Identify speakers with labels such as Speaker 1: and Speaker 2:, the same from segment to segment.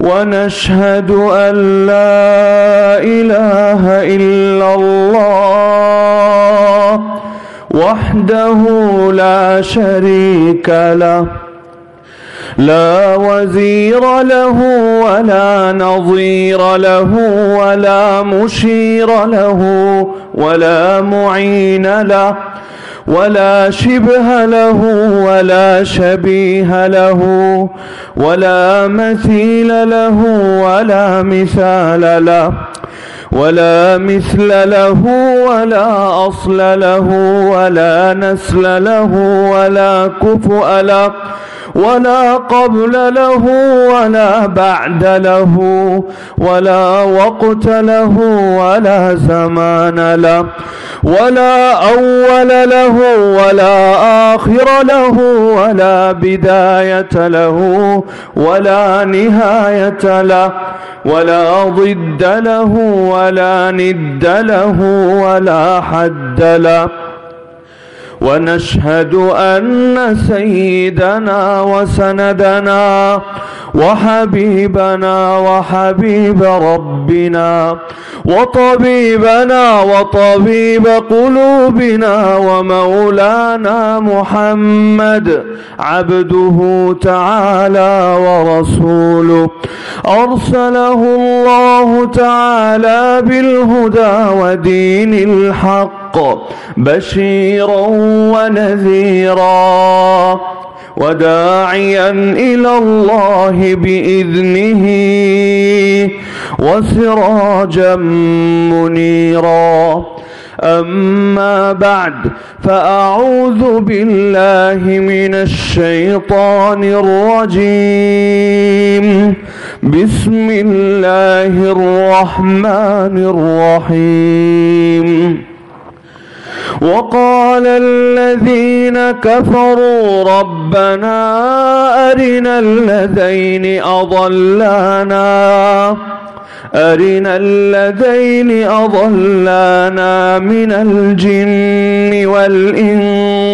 Speaker 1: ونشهد أن لا إله إلا الله وحده لا شريك له. لا وزير له ولا نظير له ولا مشير له ولا معين له. ولا شبه له ولا شبيه له ولا مثيل له ولا مثال له ولا مثل له ولا أصل له ولا نسل له ولا كفؤ له ولا قبل له ولا بعد له ولا وقت له ولا زمان له ولا أول له ولا آخر له ولا بداية له ولا نهاية له ولا ضد له ولا ند له ولا حد له ونشهد أن سيدنا وسندنا وحبيبنا وحبيب ربنا وطبيبنا وطبيب قلوبنا ومولانا محمد عبده تعالى ورسوله. أرسله الله تعالى بالهدى ودين الحق. بشيرا ونذيرا وداعيا إلى الله بإذنه وسراجا منيرا. أما بعد فأعوذ بالله من الشيطان الرجيم. بسم الله الرحمن الرحيم. وقال الذين كفروا ربنا أرنا الذين أضلانا أرنا الذين أضلانا من الجن والإنس.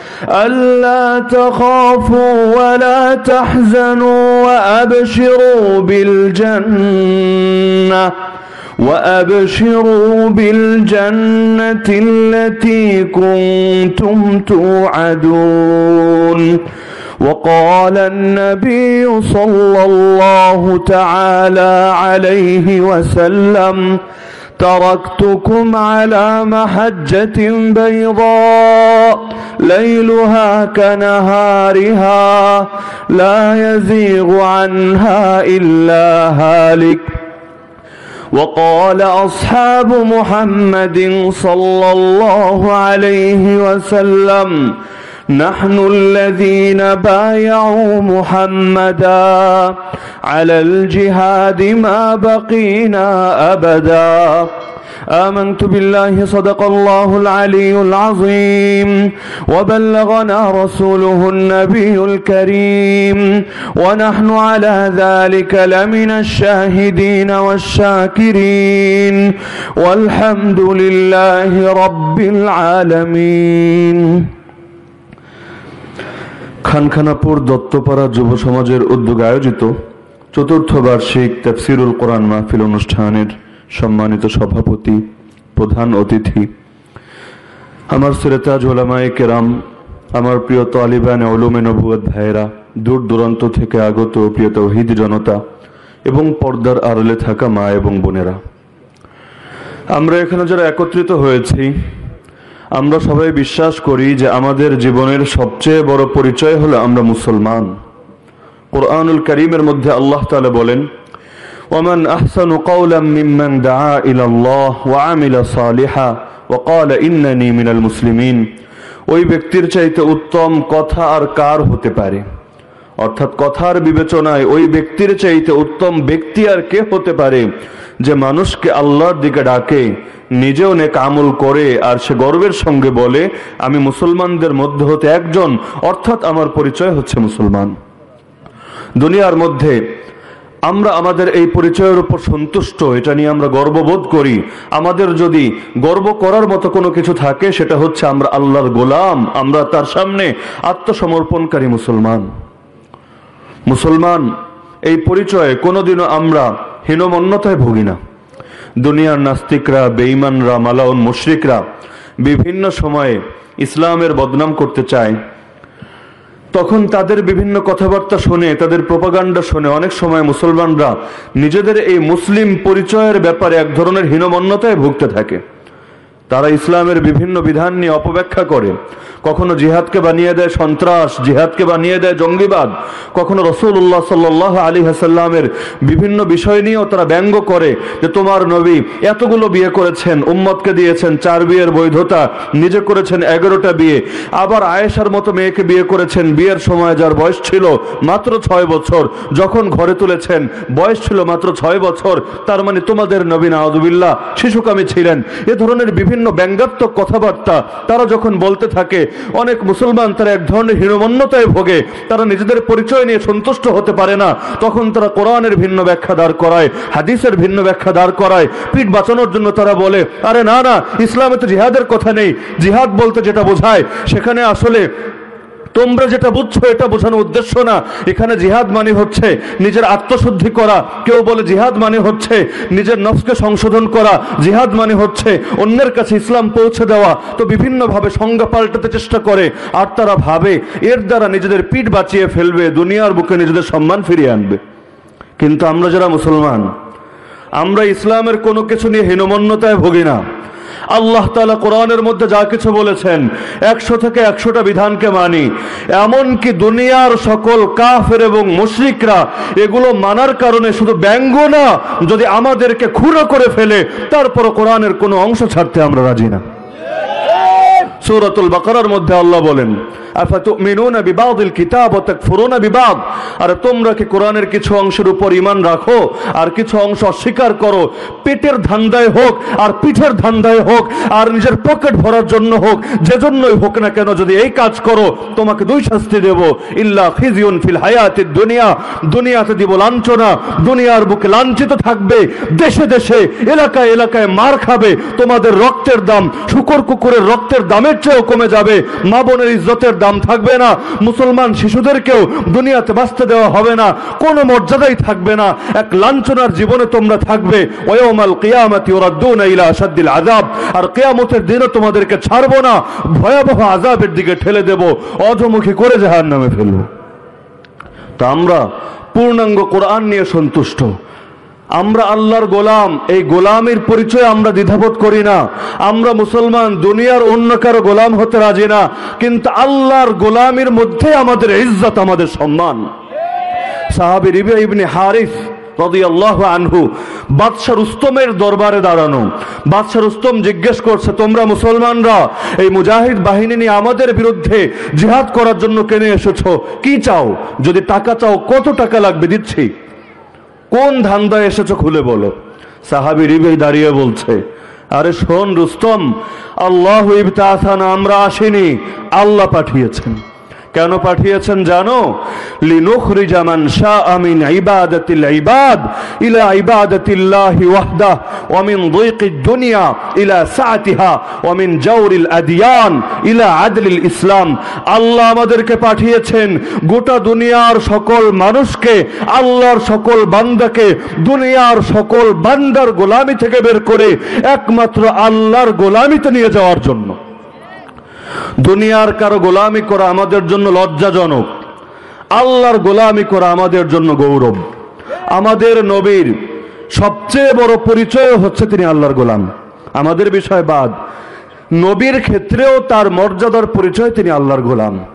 Speaker 1: ألا تخافوا ولا تحزنوا وأبشروا بالجنة وأبشروا بالجنة التي كنتم توعدون وقال النبي صلى الله تعالى عليه وسلم تركتكم على محجة بيضاء ليلها كنهارها لا يزيغ عنها إلا هالك. وقال أصحاب محمد صلى الله عليه وسلم نحن الذين بايعوا محمدا على الجهاد ما بقينا أبدا. آمنت بالله صدق الله العلي العظيم وبلغنا رسوله النبي الكريم ونحن على ذلك لمن الشاهدين والشاكرين. والحمد لله رب العالمين. খানখানাপুর দত্তপাড়া যুব সমাজের উদ্যোগে আয়োজিত চতুর্থ বার্ষিক তফসিরুল কোরআন মাহফিল অনুষ্ঠানের সম্মানিত সভাপতি, প্রধান অতিথি। আমার শ্রেতাজ ওলামায়ে কেরাম, আমার প্রিয় তালিবান ওলুমে নবুয়ত ভাইয়েরা, দূর দূরান্ত থেকে আগত প্রিয় তৌহিদ জনতা এবং পর্দার আড়লে থাকা মা এবং বোনেরা। আমরা এখানে যারা একত্রিত হয়েছি আমরা সবাই বিশ্বাস করি যে আমাদের জীবনের সবচেয়ে বড় পরিচয় হলো আমরা মুসলমান। কোরআনুল করিমের মধ্যে আল্লাহ তাআলা বলেন ওমান আহসানু কাওলাম মিম্মান দাআ ইলা আল্লাহ ওয়া আমিলা সালিহা ওয়া ক্বালা ইন্নানি মিনাল মুসলিমিন। ওই ব্যক্তির চাইতে উত্তম কথা আর কার হতে পারে? অর্থাৎ কথার বিবেচনায় ওই ব্যক্তির চাইতে উত্তম ব্যক্তি আর কে হতে পারে যে মানুষকে আল্লাহর দিকে ডাকে নিজেও নেক আমল করে, আর সে গর্বের সঙ্গে বলে, আমি মুসলমানদের মধ্যে হতে একজন, অর্থাৎ আমার পরিচয় হচ্ছে মুসলমান। দুনিয়ার মধ্যে আমরা আমাদের এই পরিচয়ের উপর সন্তুষ্ট, এটা নিয়ে আমরা গর্ববোধ করি। আমাদের যদি গর্ব করার মতো কোনো কিছু থাকে, সেটা হচ্ছে আমরা আল্লাহর গোলাম, আমরা তার সামনে আত্মসমর্পণকারী মুসলমান। মুসলমান, এই পরিচয়ে কোনোদিনও আমরা হীনমন্যতায় ভুগি না। দুনিয়ার নাস্তিকরা, বেঈমানরা, মালাউন মুশরিকরা বিভিন্ন সময়ে ইসলামের বদনাম করতে চায়। তখন তাদের বিভিন্ন কথাবার্তা শুনে, তাদের প্রপাগান্ডা শুনে অনেক সময় মুসলমানরা নিজেদের এই মুসলিম পরিচয়ের ব্যাপারে এক ধরনের হীনমন্যতায় ভুগতে থাকে। তারা ইসলামের বিভিন্ন বিধান নিয়ে অপব্যাখ্যা করে। কখনো জিহাদকে বানিয়ে দেয় সন্ত্রাস, জিহাদকে বানিয়ে দেয় জঙ্গিবাদ। কখনো রসুল্লাহ সাল্লাহ আলী হাসাল্লামের বিভিন্ন বিষয় নিয়েও তারা ব্যঙ্গ করে যে, তোমার নবী এতগুলো বিয়ে করেছেন, উম্মতকে দিয়েছেন চার বিয়ের বৈধতা, নিজে করেছেন এগারোটা বিয়ে। আবার আয়েশার মতো মেয়েকে বিয়ে করেছেন, বিয়ের সময় যার বয়স ছিল মাত্র ছয় বছর। যখন ঘরে তুলেছেন, বয়স ছিল মাত্র ছয় বছর। তার মানে তোমাদের নবী নাওদুবিল্লাহ শিশুকামী ছিলেন। এ ধরনের বিভিন্ন ব্যঙ্গাত্মক কথাবার্তা। তারা যখন বলতে থাকে, অনেক মুসলমান তারা এক ধরনের হীনমন্যতায় ভোগে। তারা নিজেদের পরিচয় নিয়ে সন্তুষ্ট হতে পারে না। তখন তারা কোরআনের ভিন্ন ব্যাখ্যা দাঁড় করায়, হাদিসের ভিন্ন ব্যাখ্যা দাঁড় করায়। পিঠ বাঁচানোর জন্য তারা বলে, আরে না না, ইসলামে তো জিহাদের কথা নেই। জিহাদ বলতে যেটা বোঝায়, সেখানে আসলে তোমরা যেটা বুঝছ, এটা বোঝানোর উদ্দেশ্য না। এখানে জিহাদ মানে হচ্ছে নিজের আত্মশুদ্ধি করা। কেউ বলে জিহাদ মানে হচ্ছে নিজের নফসকে সংশোধন করা। জিহাদ মানে হচ্ছে অন্যের কাছে ইসলাম পৌঁছে দেওয়া। তো বিভিন্নভাবে সংজ্ঞা পাল্টাতে চেষ্টা করে, আর তারা ভাবে এর দ্বারা নিজেদের পিঠ বাঁচিয়ে ফেলবে, দুনিয়ার বুকে নিজেদের সম্মান ফিরিয়ে আনবে। কিন্তু আমরা যারা মুসলমান, আমরা ইসলামের কোনো কিছু নিয়ে হীনমন্যতায় ভুগি না। আল্লাহ তালা কোরআনের মধ্যে যা কিছু বলেছেন, একশো থেকে একশোটা বিধানকে মানি। এমনকি দুনিয়ার সকল কাফের এবং মুশরিকরা এগুলো মানার কারণে শুধু ব্যঙ্গ না, যদি আমাদেরকে খুঁড়ো করে ফেলে তারপর কোরআনের কোনো অংশ ছাড়তে আমরা রাজি না। সৌরাতুল বাকারার মধ্যে আল্লাহ বলেন আর তোমরা কি কোরআনের কিছু অংশের উপর ঈমান রাখো? আর কিছু অংশ অস্বীকার করো? পেটের ধান্দায় হোক আর পিঠের ধান্দায় হোক আর নিজের পকেট ভরার জন্য হোক, যে জন্যই হোক না কেন যদি এই কাজ করো, তোমাকে দুই শাস্তি দেব। ইল্লা খিজিউন ফিল হায়াতিদ দুনিয়া। দুনিয়াতে দিব লাঞ্ছনা, দুনিয়ার বুকে লাঞ্ছিত থাকবে, দেশে দেশে, এলাকায় এলাকায় মার খাবে, তোমাদের রক্তের দাম, শুকর কুকুরের রক্তের দামের চেয়েও কমে যাবে, মা বোনের ইজ্জতের দাম থাকবে না। মুসলমান শিশুদেরকেও দুনিয়াতে বাঁচতে দেওয়া হবে না। কোনো মর্যাদাই থাকবে না। এক লাঞ্ছনার জীবনে তোমরা থাকবে। ওয়াউমাল কিয়ামাতি ওরাদ্দুনা ইলা আশাদ্দিল আযাব। আর কিয়ামতের দিনে তোমাদেরকে ছাড়বো না। ভয়াবহ আযাবের দিকে ঠেলে দেব। অধমুখী করে জাহান্নামে ফেলব। তা আমরা পূর্ণাঙ্গ কোরআন নিয়ে সন্তুষ্ট। আমরা আল্লাহর গোলাম, এই গোলামের পরিচয় আমরা দ্বিধাবোধ করি না। আমরা মুসলমান, দুনিয়ার অন্য কারও গোলাম হতে রাজি না। কিন্তু আল্লাহর গোলামের মধ্যে আমাদের ইজ্জত, আমাদের সম্মান। সাহাবি ইবনে রাদিয়াল্লাহু আনহু দরবারে দাঁড়ানো। জিজ্ঞেস করছে, তোমরা মুসলমানরা এই মুজাহিদ বাহিনী নিয়ে আমাদের বিরুদ্ধে জিহাদ করার জন্য কেনে এসেছ? কি চাও? যদি টাকা চাও, কত টাকা লাগবে? দিচ্ছি। কোন ধান্দায় এসেছ খুলে বলো। সাহাবি রিবে দাঁড়িয়ে বলছে, আরে শোন রুস্তম, আল্লাহ আমরা আসিনি, আল্লাহ পাঠিয়েছেন। কেন পাঠিয়েছেন জানো? লিনুখরিজামান শাহ আমিন ইবাদাতিল ইবাদ ইলা ইবাদাতিল্লাহি ওয়াহদা ওয়া মিন দুইকিদ দুনিয়া ইলা সাআতিহা ওয়া মিন জাওরিল আদিয়ান ইলা আদলিল ইসলাম। আল্লাহ আমাদেরকে পাঠিয়েছেন গোটা দুনিয়ার সকল মানুষকে, আল্লাহর সকল বান্দাকে, দুনিয়ার সকল বান্দার গোলামি থেকে বের করে একমাত্র আল্লাহর গোলামিতে নিয়ে যাওয়ার জন্য। দুনিয়ার কারও গোলামি করা আমাদের জন্য লজ্জাজনক। আল্লাহর গোলামি করা আমাদের জন্য গৌরব। আমাদের নবীর সবচেয়ে বড় পরিচয় হচ্ছে তিনি আল্লাহর গোলাম। আমাদের বিষয় বাদ। নবীর ক্ষেত্রেও তার মর্যাদার পরিচয় তিনি আল্লাহর গোলাম।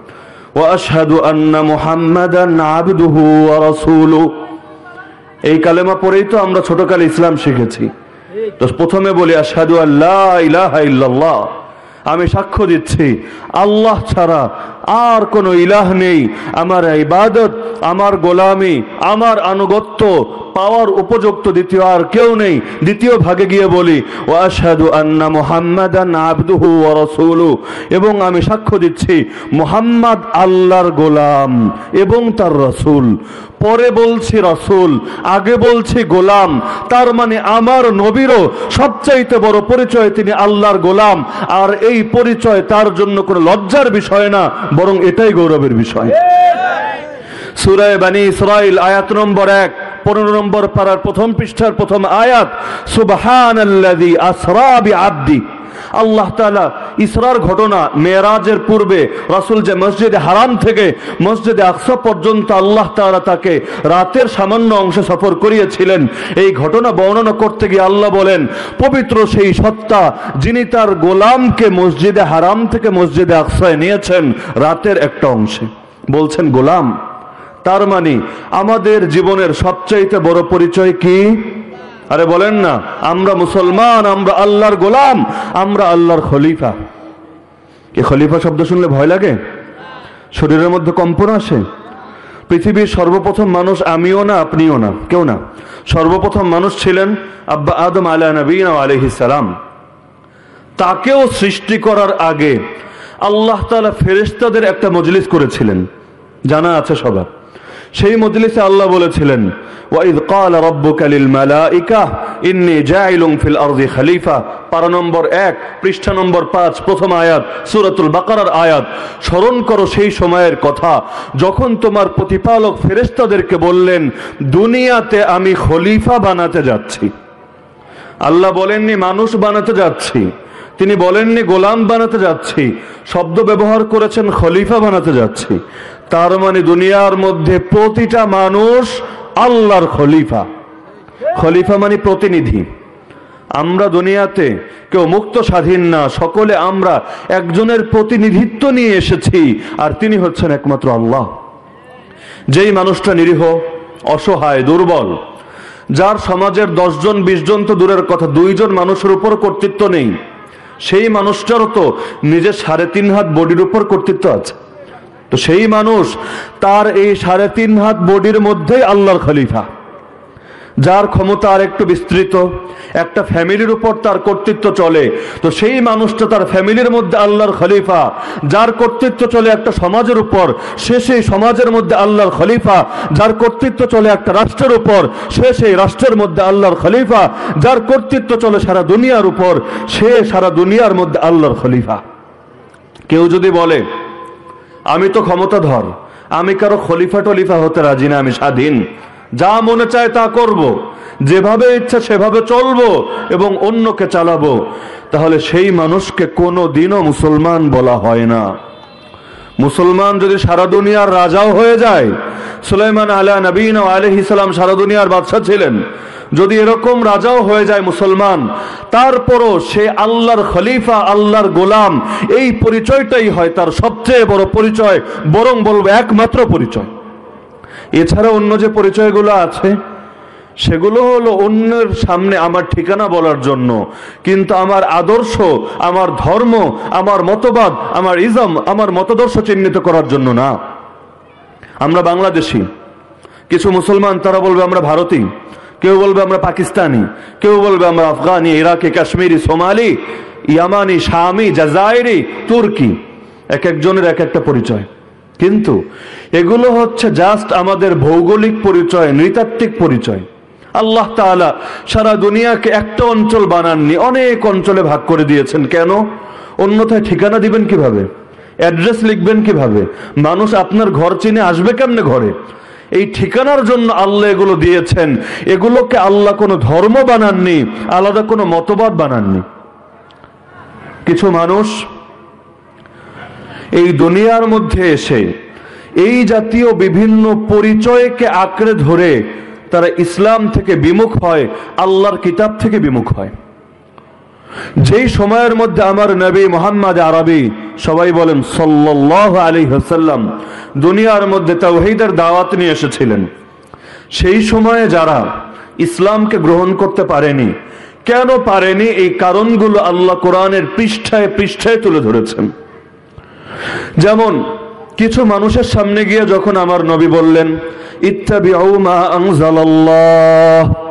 Speaker 1: এই কালেমা পড়েই তো আমরা ছোটকালে ইসলাম শিখেছি। তো প্রথমে বলি, আশহাদু আল্লাহ আমি সাক্ষ্য দিচ্ছি, আল্লাহ ছাড়া আর কোনো ইলাহ নেই। আমার ইবাদত, আমার গোলামি, আমার আনুগত্য পাওয়ার উপযুক্ত দ্বিতীয় আর কেউ নেই। দ্বিতীয় ভাগে গিয়ে বলি ও আন্না মুহাম্মাদান আবদুহু রাসূলু। এবং আমি সাক্ষ্য দিচ্ছি, মুহাম্মদ আল্লাহর গোলাম এবং তার রাসূল। পরে বলছি রসুল, আগে বলছি গোলাম। তার মানে আমার নবীরও সবচাইতে বড় পরিচয় তিনি আল্লাহর গোলাম। আর এই পরিচয় তার জন্য কোনো লজ্জার বিষয় না, বরং এটাই গৌরবের বিষয়। সুরায় বানী ইসরাইল, আয়াত নম্বর এক, পনেরো নম্বর পাড়ার প্রথম পৃষ্ঠার প্রথম আয়াত সুবহান আসরা আব্দি আল্লাহ তাআলা ইসরার ঘটনা মেরাজের পূর্বে রাসূল যে মসজিদে হারাম থেকে মসজিদে আকসা পর্যন্ত আল্লাহ তাআলা তাকে রাতের সামান্য অংশে সফর করিয়েছিলেন। এই ঘটনা বর্ণনা করতে গিয়ে আল্লাহ বলেন, পবিত্র সেই সত্তা যিনি তার গোলামকে মসজিদে হারাম থেকে মসজিদে আকসায় নিয়েছেন রাতের একটা অংশে। বলছেন, গোলাম, তার মানে আমাদের জীবনের সবচাইতে বড় পরিচয় কি? আরে বলেন না, আমরা মুসলমান, আমরা আল্লাহর গোলাম, আমরা আল্লাহর খলিফা। এ খলিফা শব্দ শুনলে ভয় লাগে? শরীরের মধ্যে কম্পন আসে। পৃথিবীর সর্বপ্রথম মানুষ আমিও না, আপনিও না, কেউ না। সর্বপ্রথম মানুষ ছিলেন আব্বা আদম আলা নবীন আলহিস সালাম। তাকেও সৃষ্টি করার আগে আল্লাহ তালা ফেরেস্তাদের একটা মজলিস করেছিলেন। জানা আছে সবার। সেই মজলিসে আল্লাহ বলেছিলেন কাল ইন্নি আরদি নম্বর এক পাঁচ, প্রথম সুরাতুল বাকারার আয়াত। স্মরণ করো সেই সময়ের কথা, যখন তোমার প্রতিপালক ফেরেস্তাদেরকে বললেন, দুনিয়াতে আমি খলিফা বানাতে যাচ্ছি। আল্লাহ বলেননি, মানুষ বানাতে যাচ্ছি। তিনি বলেননি, গোলাম বানাতে যাচ্ছি। শব্দ ব্যবহার করেছেন, খলিফা বানাতে যাচ্ছি। তার মানে দুনিয়ার মধ্যে প্রতিটা মানুষ আল্লাহর খলিফা। খলিফা মানে প্রতিনিধি। আমরা দুনিয়াতে কেউ মুক্ত স্বাধীন না, সকলে আমরা একজনের প্রতিনিধিত্ব নিয়ে এসেছি আর তিনি হচ্ছেন একমাত্র আল্লাহ। যেই মানুষটা নিরীহ, অসহায়, দুর্বল, যার সমাজের দশজন বিশ জন তো দূরের কথা, দুইজন মানুষের উপর কর্তৃত্ব নেই, সেই মানুষটারও তো নিজের সাড়ে তিন হাত বডির উপর কর্তৃত্ব আছে। তো সেই মানুষ তার এই সাড়ে তিন হাত বডির মধ্যেই আল্লাহর খলিফা। যার ক্ষমতা আর একটু বিস্তৃত, একটা ফ্যামিলির উপর তার কর্তৃত্ব চলে। তো সেই মানুষটা তার ফ্যামিলির মধ্যে আল্লাহর খলিফা, যার কর্তৃত্ব চলে একটা সমাজের উপর, সে সেই সমাজের মধ্যে আল্লাহর খলিফা, যার কর্তৃত্ব চলে একটা রাষ্ট্রের উপর, সে সেই রাষ্ট্রের মধ্যে আল্লাহর খলিফা, যার কর্তৃত্ব চলে সারা দুনিয়ার উপর, সে সারা দুনিয়ার মধ্যে আল্লাহর খলিফা। কেউ যদি বলে আমি তো ক্ষমতাধর। আমি কারও খলিফা টলিফা হতে রাজি না, আমি স্বাধীন। যা মনে চায় তা করব। যেভাবে ইচ্ছা সেভাবে চলবো এবং অন্যকে চালাবো। তাহলে সেই মানুষকে কোনো দিনও মুসলমান বলা হয় না। মুসলমান যদি সারা দুনিয়ার রাজাও হয়ে যায়, সুলাইমান আলা নবীন আলহ ইসলাম সারা দুনিয়ার বাদশাহ ছিলেন। যদি এরকম রাজাও হয়ে যায় মুসলমান, তারপরও সে আল্লাহর খলিফা, আল্লাহর গোলাম, এই পরিচয়টাই হয় তার সবচেয়ে বড় পরিচয়, বরং বলব একমাত্র পরিচয়। এছাড়া অন্য যে পরিচয়গুলো আছে, সেগুলো হলো অন্যের সামনে আমার ঠিকানা বলার জন্য, কিন্তু আমার আদর্শ, আমার ধর্ম, আমার মতবাদ, আমার ইজম, আমার মতদর্শ চিহ্নিত করার জন্য না। আমরা বাংলাদেশি, কিছু মুসলমান তারা বলবে আমরা ভারতী কেউ বলবে আমরা পাকিস্তানি, কেউ বলবে আমরা আফগানি, ইরাকি, কাশ্মীরি, সোমালি, ইয়ামানি, শামি, জাজাইরি, তুর্কি। এক একজনের এক একটা পরিচয়। কিন্তু এগুলো হচ্ছে জাস্ট আমাদের ভৌগোলিক পরিচয়, নৃতাত্ত্বিক পরিচয়। আল্লাহ তাআলা সারা দুনিয়াকে একটা অঞ্চল বানাননি, অনেক অঞ্চলে ভাগ করে দিয়েছেন। কেন? অন্যথায় ঠিকানা দিবেন কীভাবে? অ্যাড্রেস লিখবেন কীভাবে? মানুষ আপনার ঘর চিনে আসবে কেমনে ঘরে? এই ঠিকানার জন্য আল্লাহ এগুলো দিয়েছেন। এগুলোকে আল্লাহ কোনো ধর্ম বানাননি, আলাদা কোনো মতবাদ বানাননি। কিছু মানুষ এই দুনিয়ার মধ্যে এসে, এই জাতীয় বিভিন্ন পরিচয়কে আঁকড়ে ধরে তারা ইসলাম থেকে বিমুখ হয়, আল্লাহর কিতাব থেকে বিমুখ হয়। যেই সময়ের মধ্যে আমার নবী মোহাম্মদ আরবি সবাই বলেন সাল্লাহ আলী হাসাল্লাম দুনিয়ার মধ্যে তাওহিদের দাওয়াত নিয়ে এসেছিলেন। সেই সময়ে যারা ইসলামকে গ্রহণ করতে পারেনি, কেন পারেনি এই কারণগুলো আল্লাহ কোরআনের পৃষ্ঠায় পৃষ্ঠায় তুলে ধরেছেন। যেমন, কিছু মানুষের সামনে গিয়ে যখন আমার নবী বললেন, ইত্তাবিউ মা আনজালাল্লাহ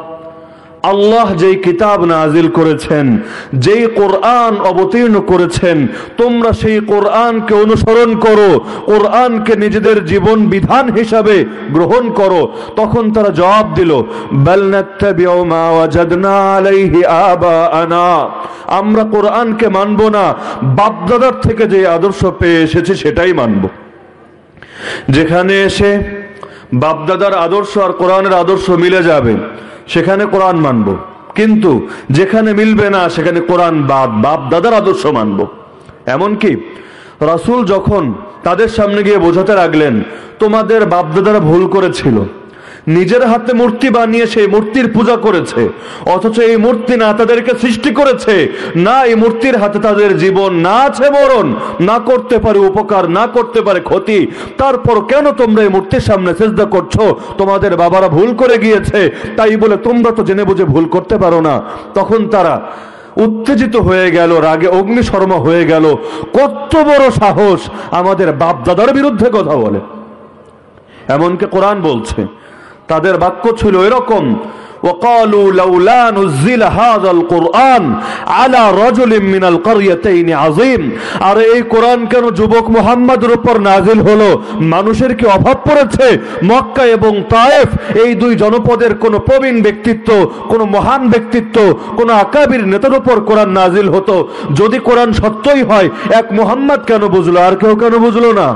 Speaker 1: আল্লাহ যেই কিতাব নাজিল করেছেন, যেই কোরআন অবতীর্ণ করেছেন, তোমরা সেই কোরআনকে অনুসরণ করো, কোরআনকে নিজেদের জীবন বিধান হিসাবে গ্রহণ করো। তখন তারা জবাব দিল আমরা কোরআনকে মানব না, বাপদাদার থেকে যে আদর্শ পেয়ে এসেছি সেটাই মানব। যেখানে এসে বাপদাদার আদর্শ আর কোরআনের আদর্শ মিলে যাবে সেখানে কোরআন মানব। কিন্তু যেখানে মিলবে না, সেখানে কোরআন বাপ বাপ দাদার আদর্শ মানব। এমনকি রাসুল যখন তাদের সামনে গিয়ে বোঝাতে লাগলেন, তোমাদের বাপদাদারা ভুল করেছিল। নিজের হাতে মূর্তি বানিয়ে সেই মূর্তির পূজা করেছে। অথচ এই মূর্তি না তাদেরকে সৃষ্টি করেছে, না এই মূর্তির হাতে তাদের জীবন, না আছে মরণ, না করতে পারে উপকার, না করতে পারে ক্ষতি। তারপর কেন তোমরা এই মূর্তির সামনে চেষ্টা করছ? তোমাদের বাবারা ভুল করে গিয়েছে, তাই বলে তোমরা তো জেনে বুঝে ভুল করতে পারো না। তখন তারা উত্তেজিত হয়ে গেল, রাগে অগ্নিশর্মা হয়ে গেল। কত বড় সাহস আমাদের বাপদাদার বিরুদ্ধে কথা বলে। এমনকি কোরআন বলছে তাদের বাক্য ছিল এরকম وقالوا لولا نزل هذا القرآن على رجل من القريتين عظيم আর এই কোরআন কেন যুবক মুহাম্মাদের উপর নাজিল হলো মানুষের কি অভাব পড়েছে মক্কা এবং তায়েফ এই দুই জনপদের কোন প্রবীণ ব্যক্তিত্ব কোন মহান ব্যক্তিত্ব কোন আকাবির নেতার উপর কোরআন নাজিল হতো যদি কোরআন সত্যই হয় এক মুহাম্মদ কেন বুঝলো আর কেউ কেন বুঝলো না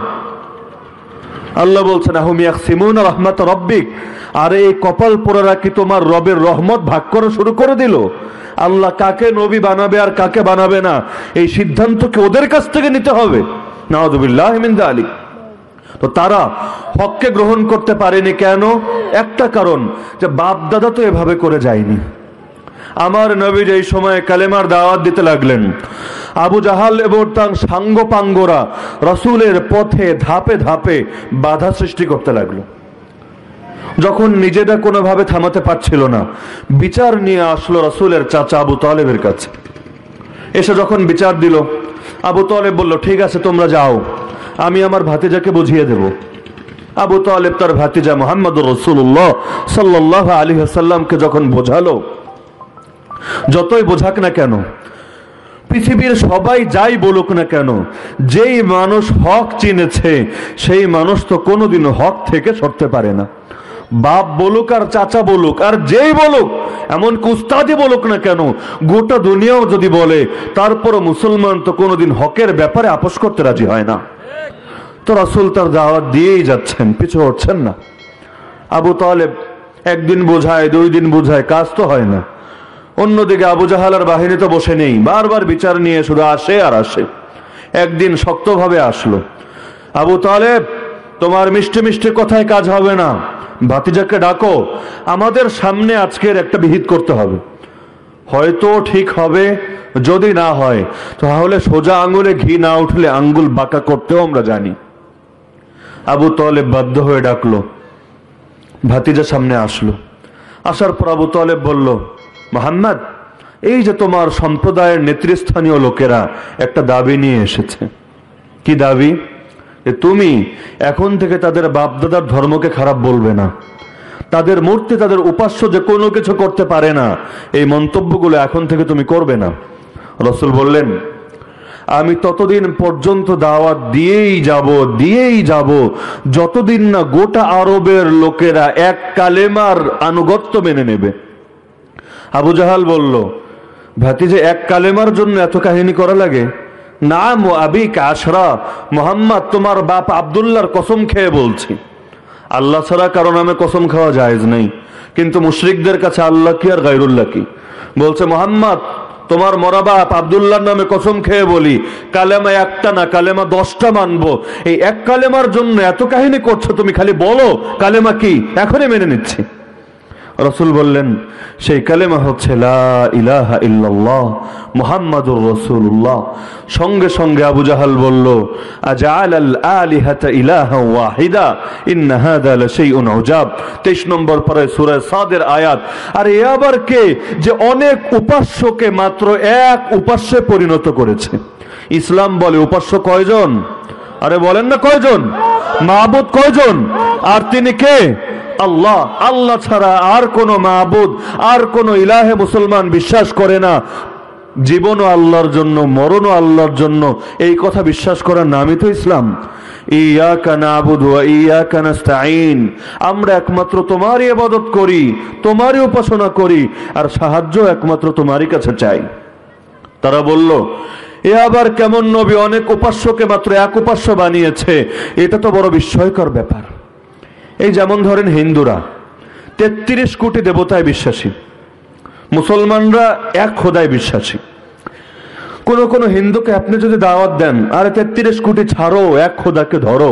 Speaker 1: আল্লাহ বলছেন, আহম ইয়াকসিমুন রহমত রব্বিক। আর এই কপাল পোড়ারা কি তোমার রবের রহমত ভাগ করা শুরু করে দিল? আল্লাহ কাকে নবী বানাবে আর কাকে বানাবে না? এই সিদ্ধান্ত কি ওদের কাছ থেকে নিতে হবে? নাওদুবিল্লাহ মিন্দা আলী তো তারা হককে গ্রহণ করতে পারেনি কেন? একটা কারণ, যে বাপ দাদা তো এভাবে করে যায়নি। আমার নবী এই সময় কালেমার দাওয়াত দিতে লাগলেন, আবু জাহাল এবং তার সাঙ্গ পাঙ্গরা রসুলের পথে ধাপে ধাপে বাধা সৃষ্টি করতে লাগল। যখন নিজেরা কোনোভাবে থামাতে পারছিল না, বিচার নিয়ে আসলো রসুলের চাচা আবু তালেবের কাছে। এসে যখন বিচার দিল, আবু তালেব বলল, ঠিক আছে, তোমরা যাও, আমি আমার ভাতিজাকে বুঝিয়ে দেব। আবু তালেব তার ভাতিজা মোহাম্মদ রসুল্লাহ সাল্লাহ আলী হাসাল্লামকে যখন বোঝালো যতই বোঝাক না কেন, পৃথিবীর সবাই যাই বলুক না কেন, যেই মানুষ হক চিনেছে, সেই মানুষ তো কোনোদিন হক থেকে সরতে পারে না। বাপ বলুক আর চাচা বলুক, আর যেই বলুক, এমন কুস্তাদি বলুক না কেন, গোটা দুনিয়াও যদি বলে, তারপরও মুসলমান তো কোনোদিন হকের ব্যাপারে আপোষ করতে রাজি হয় না। তো রাসুল তার দাওয়াত দিয়েই যাচ্ছেন, পিছু হচ্ছেন না। আবু তালেব একদিন বোঝায়, দুই দিন বোঝায়, কাজ তো হয় না। অন্যদিকে আবু জাহালার বাহিনী তো বসে নেই। বারবার বিচার নিয়ে শুধু আসে আর আসে। একদিন শক্তভাবে আসলো। আবু তালেব, তোমার মিষ্টি মিষ্টি কথায় কাজ হবে না। ভাতিজাকে ডাকো। আমাদের সামনে আজকের একটা বিহিত করতে হবে। হয়তো ঠিক হবে, যদি না হয়, তাহলে সোজা আঙুলে ঘি না উঠলে আঙ্গুল বাঁকা করতেও আমরা জানি। আবু তালেব বাধ্য হয়ে ডাকলো। ভাতিজা সামনে আসলো। আসার পর আবু তালেব বলল মোহাম্মদ, এই যে তোমার সম্প্রদায়ের নেতৃস্থানীয় লোকেরা একটা দাবি নিয়ে এসেছে। কি দাবি? যে তুমি এখন থেকে তাদের বাপদাদার ধর্মকে খারাপ বলবে না। তাদের মূর্তি, তাদের উপাস্য যে কোনো কিছু করতে পারে না, এই মন্তব্যগুলো এখন থেকে তুমি করবে না। রসুল বললেন, আমি ততদিন পর্যন্ত দাওয়াত দিয়েই যাব দিয়েই যাব, যতদিন না গোটা আরবের লোকেরা এক কালেমার আনুগত্য মেনে নেবে। আবু জাহাল বলল ভাতিজে এক কালেমার জন্য এত কাহিনী করা লাগে? না মো আবিক আশরা, মোহাম্মদ তোমার বাপ আবদুল্লাহর কসম খেয়ে বলছি। আল্লাহ ছাড়া কারণ নামে কসম খাওয়া জায়েজ নেই। কিন্তু মুশরিকদের কাছে আল্লাহ কি আর গাইরুল্লাহ কি? বলছে, মোহাম্মদ, তোমার মরা বাপ আবদুল্লাহর নামে কসম খেয়ে বলি। কালেমা একটা না, কালেমা দশটা মানবো। এই এক কালেমার জন্য এত কাহিনী করছ তুমি, খালি বলো কালেমা কি? এখনই মেনে নিচ্ছি। রসুল বললেন, সেই কালেমা হচ্ছে ইল্লাল্লাহ রাসূলুল্লাহ। সঙ্গে সঙ্গে আবু জাহাল বলল ওয়াহিদা 23 নম্বর পরে সাদের আয়াত আবার কে যে অনেক মাত্র এক উপাস্যে পরিণত করেছে? ইসলাম বলে, উপাস্য কয়জন? আরে বলেন না কয়জন? মাহবুদ কয়জন? আর তিনি কে? আল্লাহ আল্লাহ ছাড়া আর কোন মাহবুদ আর কোন ইলাহে মুসলমান বিশ্বাস করে না। জীবনও আল্লাহর জন্য, মরণও আল্লাহর জন্য, এই কথা বিশ্বাস করার নামই তো ইসলাম। আমরা একমাত্র তোমারই ইবাদত করি, তোমারই উপাসনা করি, আর সাহায্য একমাত্র তোমারই কাছে চাই। তারা বলল, এ আবার কেমন নবী? অনেক উপাস্যকে মাত্র এক উপাস্য বানিয়েছে। এটা তো বড় বিস্ময়কর ব্যাপার। এই যেমন ধরেন হিন্দুরা, তেত্রিশ কোটি দেবতায় বিশ্বাসী। মুসলমানরা এক খোদায় বিশ্বাসী। কোন কোন হিন্দুকে আপনি যদি দাওয়াত দেন, আরে তেত্রিশ কোটি ছাড়ো, এক খোদাকে ধরো,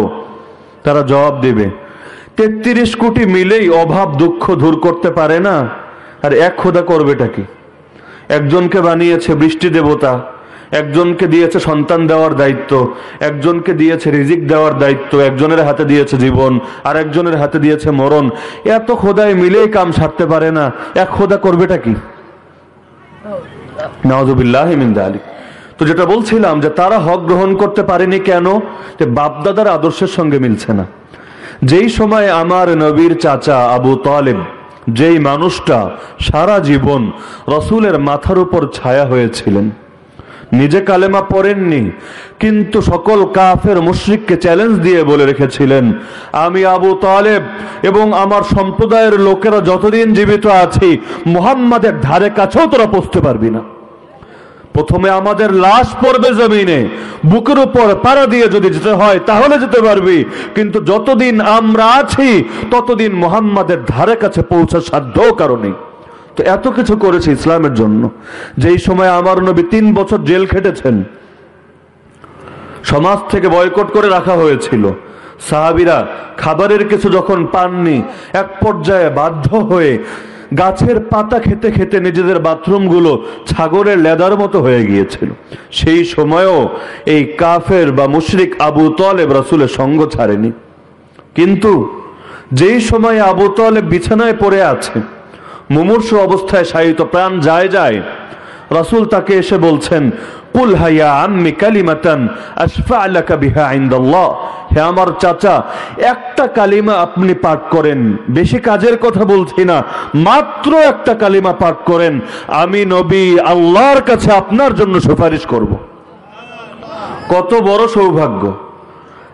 Speaker 1: তারা জবাব দেবে, তেত্রিশ কোটি মিলেই অভাব, দুঃখ দূর করতে পারে না, আর এক খোদা করবেটা কি? একজনকে বানিয়েছে বৃষ্টি দেবতা একজনকে দিয়েছে সন্তান দেওয়ার দায়িত্ব, একজনকে দিয়েছে রিজিক দেওয়ার দায়িত্ব, একজনের হাতে দিয়েছে জীবন আর একজনের হাতে দিয়েছে মরণ। এত খোদায় মিলেই কাম সারতে পারে না। এক খোদা করবেটা কি? তো যেটা বলছিলাম যে তারা হক গ্রহণ করতে পারেনি কেন? যে বাপদাদার আদর্শের সঙ্গে মিলছে না। যেই সময় আমার নবীর চাচা আবু তালেব, যেই মানুষটা সারা জীবন রসুলের মাথার উপর ছায়া হয়েছিলেন নিজে কালেমা পড়েননি, কিন্তু সকল কাফের মুশরিককে চ্যালেঞ্জ দিয়ে বলে রেখেছিলেন, আমি আবু তালেব এবং আমার সম্প্রদায়ের লোকেরা যতদিন জীবিত আছি, মুহাম্মাদের ধারে কাছেও তোরা পৌঁছতে পারবি না। প্রথমে আমাদের লাশ পড়বে জমিনে, বুকের উপর পাড়া দিয়ে যদি যেতে হয়, তাহলে যেতে পারবি। কিন্তু যতদিন আমরা আছি, ততদিন মোহাম্মদের ধারে কাছে পৌঁছার সাধ্য কারণে তো এত কিছু করেছে ইসলামের জন্য। যেই সময় আমার নবী তিন বছর জেল খেটেছেন, সমাজ থেকে বয়কট করে রাখা হয়েছিল। সাহাবিরা খাবারের কিছু যখন পাননি, এক পর্যায়ে বাধ্য হয়ে গাছের পাতা খেতে খেতে নিজেদের বাথরুমগুলো ছাগলের লেদার মতো হয়ে গিয়েছিল। সেই সময়ও এই কাফের বা মুশরিক আবু তলেব রাসুলের সঙ্গ ছাড়েনি। কিন্তু যেই সময় আবু তলেব বিছানায় পড়ে আছে মুমূর্ষ অবস্থায় শায়িত প্রাণ যায় যায়। রাসূল তাকে এসে বলছেন, কুল হাইয়া আম্মি কালিমাতান আশফা লাকা বিহা ইনদাল্লাহ। হে আমার চাচা, একটা কালিমা আপনি পাঠ করেন, বেশি কাজের কথা বলছি না, মাত্র একটা কালিমা পাঠ করেন, আমি নবী আল্লাহর কাছে আপনার জন্য সুপারিশ করব। কত বড় সৌভাগ্য।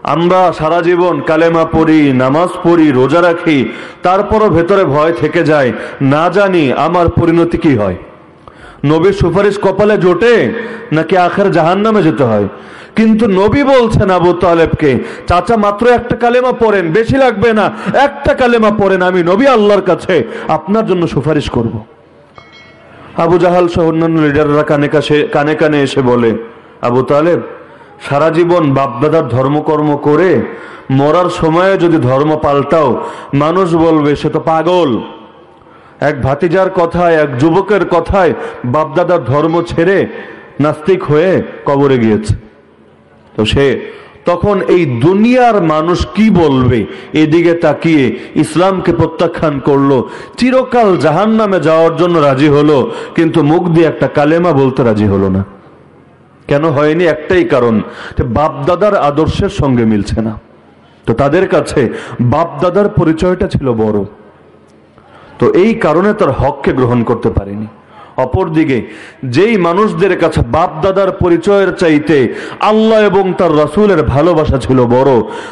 Speaker 1: আমরা সারা জীবন কালেমা পড়ি, নামাজ পড়ি, রোজা রাখি, তারপরও ভেতরে ভয় থেকে যায়, না জানি আমার পরিণতি কি হয় নবীর সুপারিশ কপালে জোটে, নাকি আখের জাহান নামে যেতে হয় কিন্তু নবী বলছেন আবু তালেবকে, চাচা, মাত্র একটা কালেমা পড়েন, বেশি লাগবে না, একটা কালেমা পড়েন, আমি নবী আল্লাহর কাছে আপনার জন্য সুপারিশ করব। আবু জাহাল সহ অন্যান্য লিডাররা কানে কাছে, কানে কানে এসে বলে, আবু তালেব সারা জীবন বাপদাদার ধর্মকর্ম করে মরার সময়ে যদি ধর্ম পাল্টাও, মানুষ বলবে, সে তো পাগল। এক ভাতিজার কথায়, এক যুবকের কথায় বাপদাদার ধর্ম ছেড়ে নাস্তিক হয়ে কবরে গিয়েছে। তো সে, তখন এই দুনিয়ার মানুষ কি বলবে? এদিকে তাকিয়ে ইসলামকে প্রত্যাখ্যান করল, চিরকাল জাহান নামে যাওয়ার জন্য রাজি হলো, কিন্তু মুখ দিয়ে একটা কালেমা বলতে রাজি হলো না। কেন হয়নি একটাই কারণ বাপদাদার আদর্শের সঙ্গে মিলছে না। তো তাদের কাছে বাপদাদার পরিচয়টা ছিল বড়। তো এই কারণে তার হককে গ্রহণ করতে পারেনি। অপরদিকে, যেই মানুষদের কাছে বাপ দাদার পরিচয়ের চাইতে আল্লাহ এবং তার রাসূলের ভালোবাসা ছিল বড়,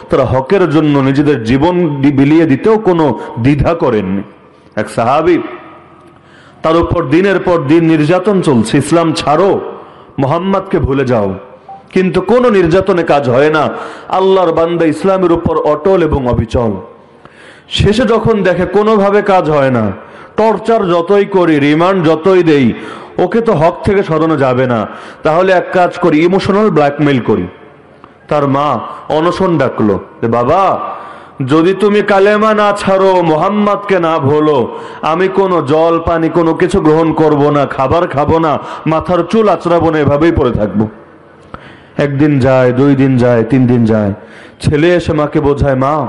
Speaker 1: তারা হকের জন্য নিজেদের জীবন বিলিয়ে দিতেও কোনো দ্বিধা করেননি। এক সাহাবি, তার উপর দিনের পর দিন নির্যাতন চলছে, ইসলাম ছাড়ো। মোহাম্মদকে ভুলে যাও। কিন্তু কোনো নির্যাতনে কাজ হয় না। আল্লাহর বান্দা ইসলামের উপর অটল এবং অবিচল। শেষে যখন দেখে কোনোভাবে কাজ হয় না, টর্চার যতই করি, রিমান্ড যতই দেই, ওকে তো হক থেকে সরানো যাবে না। তাহলে এক কাজ করি, ইমোশনাল ব্ল্যাকমেইল করি। তার মা অনশন ডাকলো বাবা যদি তুমি কালেমা না ছাড়ো, মোহাম্মদকে না ভোলো, আমি কোনো জল, পানি, কোনো কিছু গ্রহণ করব না, খাবার খাব না, মাথার চুল আচড়াবো না, এভাবেই পড়ে থাকব। একদিন যায়, দুই দিন যায়, তিন দিন যায়। ছেলে এসে মাকে বোঝায়, মা,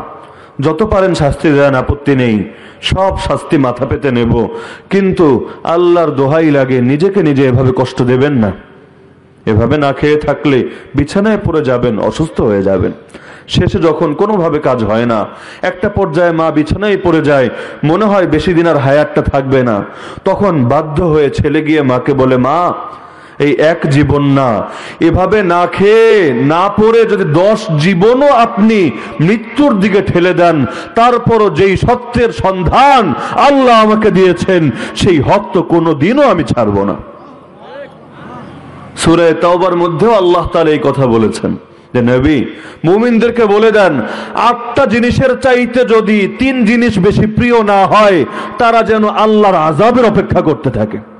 Speaker 1: যত পারেন শাস্তি দেন, আপত্তি নেই, সব শাস্তি মাথা পেতে নেব। কিন্তু আল্লাহর দোহাই লাগে, নিজেকে নিজে এভাবে কষ্ট দেবেন না। এভাবে না খেয়ে থাকলে বিছানায় পড়ে যাবেন, অসুস্থ হয়ে যাবেন। শেষে যখন কোনোভাবে কাজ হয় না, একটা পর্যায়ে মা বিছানায় পড়ে যায়, মনে হয় বেশি দিন আর হায়াতটা থাকবে না। তখন বাধ্য হয়ে ছেলে গিয়ে মাকে বলে, মা, এই এক জীবন না। এভাবে না খেয়ে, না পড়ে যদি দশ জীবনও আপনি মৃত্যুর দিকে ঠেলে দেন, তারপরও যেই সত্যের সন্ধান আল্লাহ আমাকে দিয়েছেন, সেই হক তো কোনো দিনও আমি ছাড়বো না। সুরে তাওবার মধ্যেও আল্লাহ তাআলা এই কথা বলেছেন। যে নবী, মুমিনদেরকে বলে দেন, আটটা জিনিসের চাইতে যদি তিন জিনিস বেশি প্রিয় না হয়, তারা যেন আল্লাহর আজাবের অপেক্ষা করতে থাকে।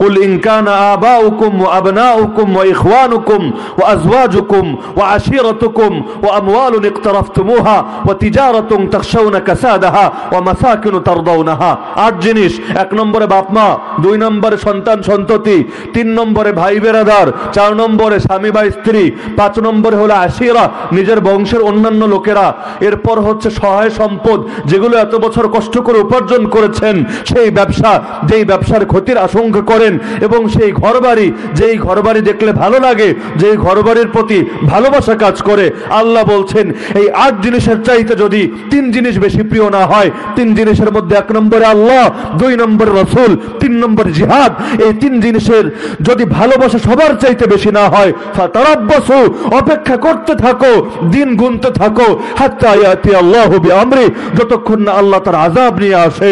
Speaker 1: قل إن كان آباؤكم وأبناؤكم وإخوانكم وأزواجكم وعشيرتكم وأموال اقترفتموها وتجارة تخشون كسادها ومساكن ترضونها আট জিনিস এক নম্বরে বাপ মা দুই নম্বরে সন্তান সন্ততি তিন নম্বরে ভাই বেরাদার চার নম্বরে স্বামী বা স্ত্রী পাঁচ নম্বরে হলো আশিরা নিজের বংশের অন্যান্য লোকেরা এরপর হচ্ছে সহায় সম্পদ যেগুলো এত বছর কষ্ট করে উপার্জন করেছেন সেই ব্যবসা যেই ব্যবসার ক্ষতির আশঙ্কা করেন এবং সেই ঘরবাড়ি, যেই ঘরবাড়ি দেখলে ভালো লাগে, যেই ঘরবাড়ির প্রতি ভালোবাসা কাজ করে, আল্লাহ বলছেন, এই আট জিনিসের চাইতে যদি তিন জিনিস বেশি প্রিয় না হয়, তিন জিনিসের মধ্যে এক নম্বরে আল্লাহ, দুই নম্বরে রসুল, তিন নম্বর জিহাদ, এই তিন জিনিসের যদি ভালোবাসা সবার চাইতে বেশি না হয় তারাব্বাসু অপেক্ষা করতে থাকো, দিন গুনতে থাকো, হাত্তা ইয়াতি আল্লাহু বিআমরি, যতক্ষণ না আল্লাহ তার আযাব নিয়ে আসে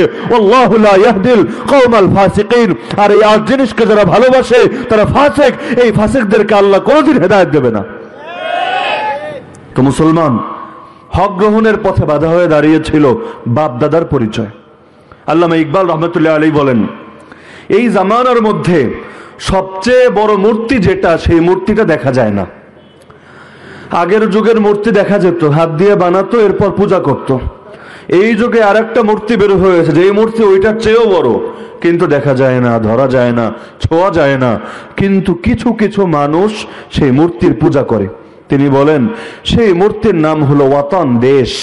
Speaker 1: আর এই আট জিনিসকে যারা ভালোবাসে, তারা ফাসিক। এই ফাসিকদেরকে আল্লাহ কোনোদিন হেদায়েত দেবে না। তো মুসলমান, হক গ্রহণের পথে বাধা হয়ে দাঁড়িয়েছিল বাপ দাদার পরিচয়। আল্লামা ইকবাল রহমতুল্লাহ আলী বলেন, এই জামানার মধ্যে সবচেয়ে বড় মূর্তি যেটা, সেই মূর্তিটা দেখা যায় না। আগের যুগের মূর্তি দেখা যেত, হাত দিয়ে বানাতো, এরপর পূজা করত। এই যুগে আর একটা মূর্তি বের হয়েছে যে মূর্তি ওইটার চেয়েও বড়। কিন্তু দেখা যায় না, ধরা যায় না, ছোঁয়া যায় না। কিন্তু কিছু কিছু মানুষ সেই মূর্তির পূজা করে। তিনি বলেন, সেই মূর্তির নাম হলো ওয়াতান দেশ।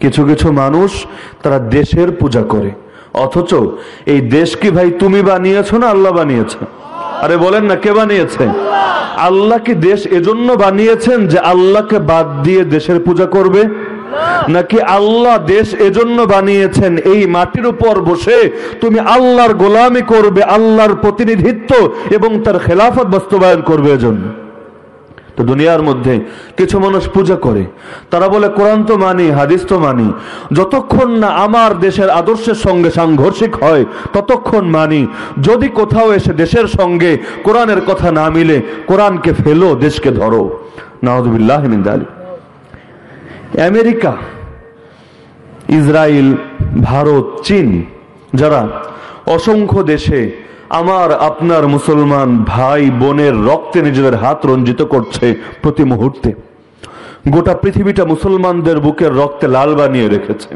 Speaker 1: কিছু কিছু মানুষ তারা দেশের পূজা করে। অথচ এই দেশ কি ভাই তুমি বানিয়েছো না আল্লাহ বানিয়েছে? আরে বলেন না, কে বানিয়েছে? আল্লাহ কি দেশ এজন্য বানিয়েছেন যে আল্লাহকে বাদ দিয়ে দেশের পূজা করবে? নাকি আল্লাহ দেশ এজন্য বানিয়েছেন? এই মাটির উপর বসে তুমি আল্লাহর গোলামি করবে, আল্লাহর প্রতিনিধিত্ব এবং তার খেলাফত বাস্তবায়ন করবে এজন্য। তো দুনিয়ার মধ্যে কিছু মানুষ পূজা করে। তারা বলে, কোরআন তো মানি, হাদিস তো মানি। যতক্ষণ না আমার দেশের আদর্শের সঙ্গে সাংঘর্ষিক হয়, ততক্ষণ মানি। যদি কোথাও এসে দেশের সঙ্গে কোরআনের কথা না মিলে, কোরআনকে ফেলো, দেশকে ধরো। নাহদুবিল্লাহ আলী আমেরিকা ইসরায়েল ভারত, চীন, যারা অসংখ্য দেশে আমার আপনার মুসলমান ভাই বোনের রক্তে নিজেদের হাত রঞ্জিত করছে প্রতি মুহূর্তে। গোটা পৃথিবীটা মুসলমানদের বুকের রক্তে লাল বানিয়ে রেখেছে।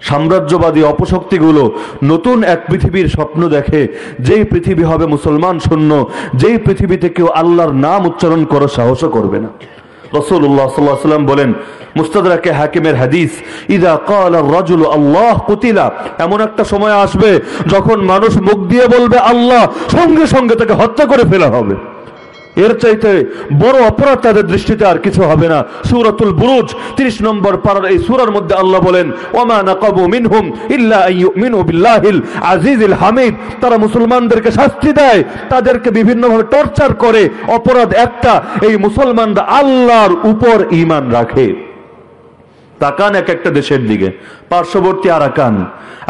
Speaker 1: সাম্রাজ্যবাদী অপশক্তিগুলো নতুন এক পৃথিবীর স্বপ্ন দেখে, যেই পৃথিবী হবে মুসলমান শূন্য, যেই পৃথিবীতে কেউ আল্লাহর নাম উচ্চারণ করার সাহসও করবে না। রসুল্লাহ সাল্লাহ সাল্লাম বলেন মুস্তাদাকে হাকিমের হাদিস, ইদা কাল রাজুল আল্লাহ কুতিলা। এমন একটা সময় আসবে যখন মানুষ মুখ দিয়ে বলবে, আল্লাহ সঙ্গে সঙ্গে তাকে হত্যা করে ফেলা হবে। এর চাইতে বড় অপরাধ তাদের দৃষ্টিতে আর কিছু হবে না। সুরাতুল বুরুজ 30 নম্বর পারার এই সূরার মধ্যে আল্লাহ বলেন তারা মুসলমানদেরকে শাস্তি দেয়, তাদেরকে বিভিন্নভাবে টর্চার করে, অপরাধ একটা, এই মুসলমানরা আল্লাহর উপর ঈমান রাখে। তাকান এক একটা দেশের দিকে, পার্শ্ববর্তী আরাকান,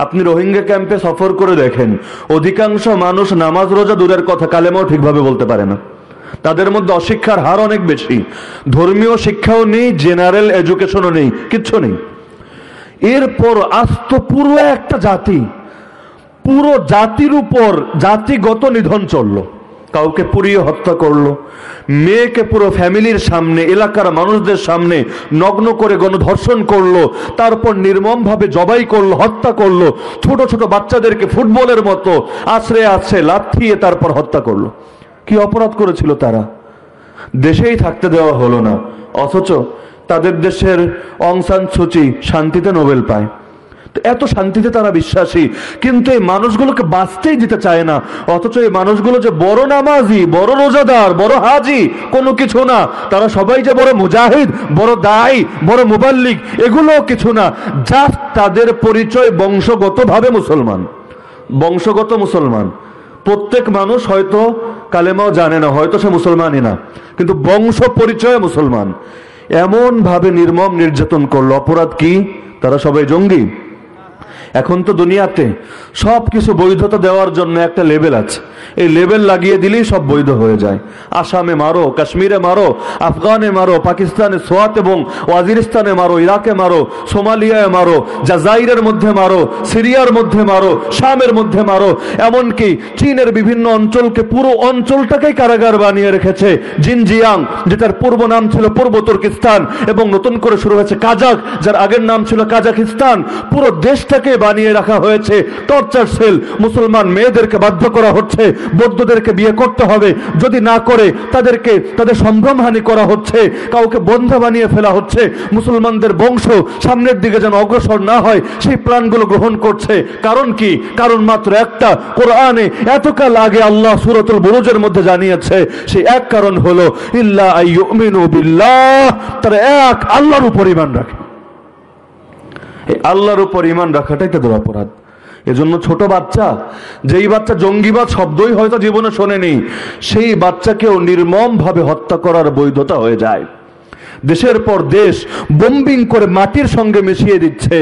Speaker 1: আপনি রোহিঙ্গা ক্যাম্পে সফর করে দেখেন, অধিকাংশ মানুষ নামাজ রোজা দূরের কথা কালেমাও ঠিকভাবে বলতে পারে না। তাদের মধ্যে অশিক্ষার হার অনেক বেশি। ধর্মীয় শিক্ষাও নেই, জেনারেল এডুকেশনও নেই, কিচ্ছু নেই। এরপর আস্ত পুরো একটা জাতি, পুরো জাতির উপর জাতিগত নিধন চলল। কাউকে পুড়িয়ে হত্যা করল, মেয়েকে পুরো ফ্যামিলির সামনে, এলাকার মানুষদের সামনে নগ্ন করে গণধর্ষণ করল, তারপর নির্মমভাবে জবাই করল, হত্যা করল, ছোট ছোট বাচ্চাদেরকে ফুটবলের মতো আশ্রে আশ্রে লাথিয়ে তারপর হত্যা করল। কি অপরাধ করেছিল তারা? দেশেই থাকতে দেওয়া হলো না, অথচ তাদের দেশের অংসান সুচি শান্তিতে নোবেল পায়। তো এত শান্তিতে তারা বিশ্বাসী, কিন্তু এই মানুষগুলোকে বাঁচতেই দিতে চায় না, অথচ এই মানুষগুলো যে বড় নামাজি, বড় রোজাদার, বড় হাজি, কোনো কিছু না। তারা সবাই যে বড় মুজাহিদ, বড় দায়ী, বড় মুবাল্লিক এগুলো কিছু না। জাস্ট তাদের পরিচয় বংশগতভাবে মুসলমান। বংশগত মুসলমান। প্রত্যেক মানুষ হয়তো কালেমাও জানে না, হয়তো সে মুসলমানই না, কিন্তু বংশ পরিচয় মুসলমান। এমন ভাবে নির্মম, নির্যাতন করল। অপরাধ কি? তারা সবাই জঙ্গি। এখন তো দুনিয়াতে সব কিছু বৈধতা দেওয়ার জন্য একটা লেভেল আছে। এই লেভেল লাগিয়ে দিলেই সব বৈধ হয়ে যায়। আসামে মারো, কাশ্মীরে মারো, আফগানে মারো, পাকিস্তানে সোয়াত এবং ওয়াজিরিস্তানে মারো, ইরাকে মারো, সোমালিয়ায় মারো, জাজাইরের মধ্যে মারো, সিরিয়ার মধ্যে মারো, শামের মধ্যে মারো, এমনকি চীনের বিভিন্ন অঞ্চলকে পুরো অঞ্চলটাকেই কারাগার বানিয়ে রেখেছে জিনজিয়াং যেটার পূর্ব নাম ছিল পূর্ব তুর্কিস্তান এবং নতুন করে শুরু হয়েছে কাজাক যার আগের নাম ছিল কাজাকিস্তান পুরো দেশটাকে বানিয়ে রাখা হয়েছে। টর্চার সেল মুসলমান মেয়েদেরকে বাধ্য করা হচ্ছে। বৌদ্ধদেরকে বিয়ে করতে হবে। যদি না করে, তাদেরকে, তাদের সম্ভ্রমহানি করা হচ্ছে। কাউকে বন্ধ বানিয়ে ফেলা হচ্ছে। মুসলমানদের বংশ সামনের দিকে যেন অগ্রসর না হয়, সেই প্ল্যানগুলো গ্রহণ করছে। কারণ কি? কারণ মাত্র একটা। কোরআনে এতকাল আগে আল্লাহ সুরতুল বুরুজের মধ্যে জানিয়েছে সেই এক কারণ হলো, ইল্লা তারা এক আল্লাহর উপর রাখে। আল্লাহর উপর ইমান রাখাটাই তাদের অপরাধ। এজন্য ছোট বাচ্চা, যেই বাচ্চা জঙ্গিবাদ শব্দই হয়তো জীবনে শোনেনি, সেই বাচ্চাকেও নির্মম ভাবে হত্যা করার বৈধতা হয়ে যায়। দেশের পর দেশ বোম্বিং করে মাটির সঙ্গে মিশিয়ে দিচ্ছে,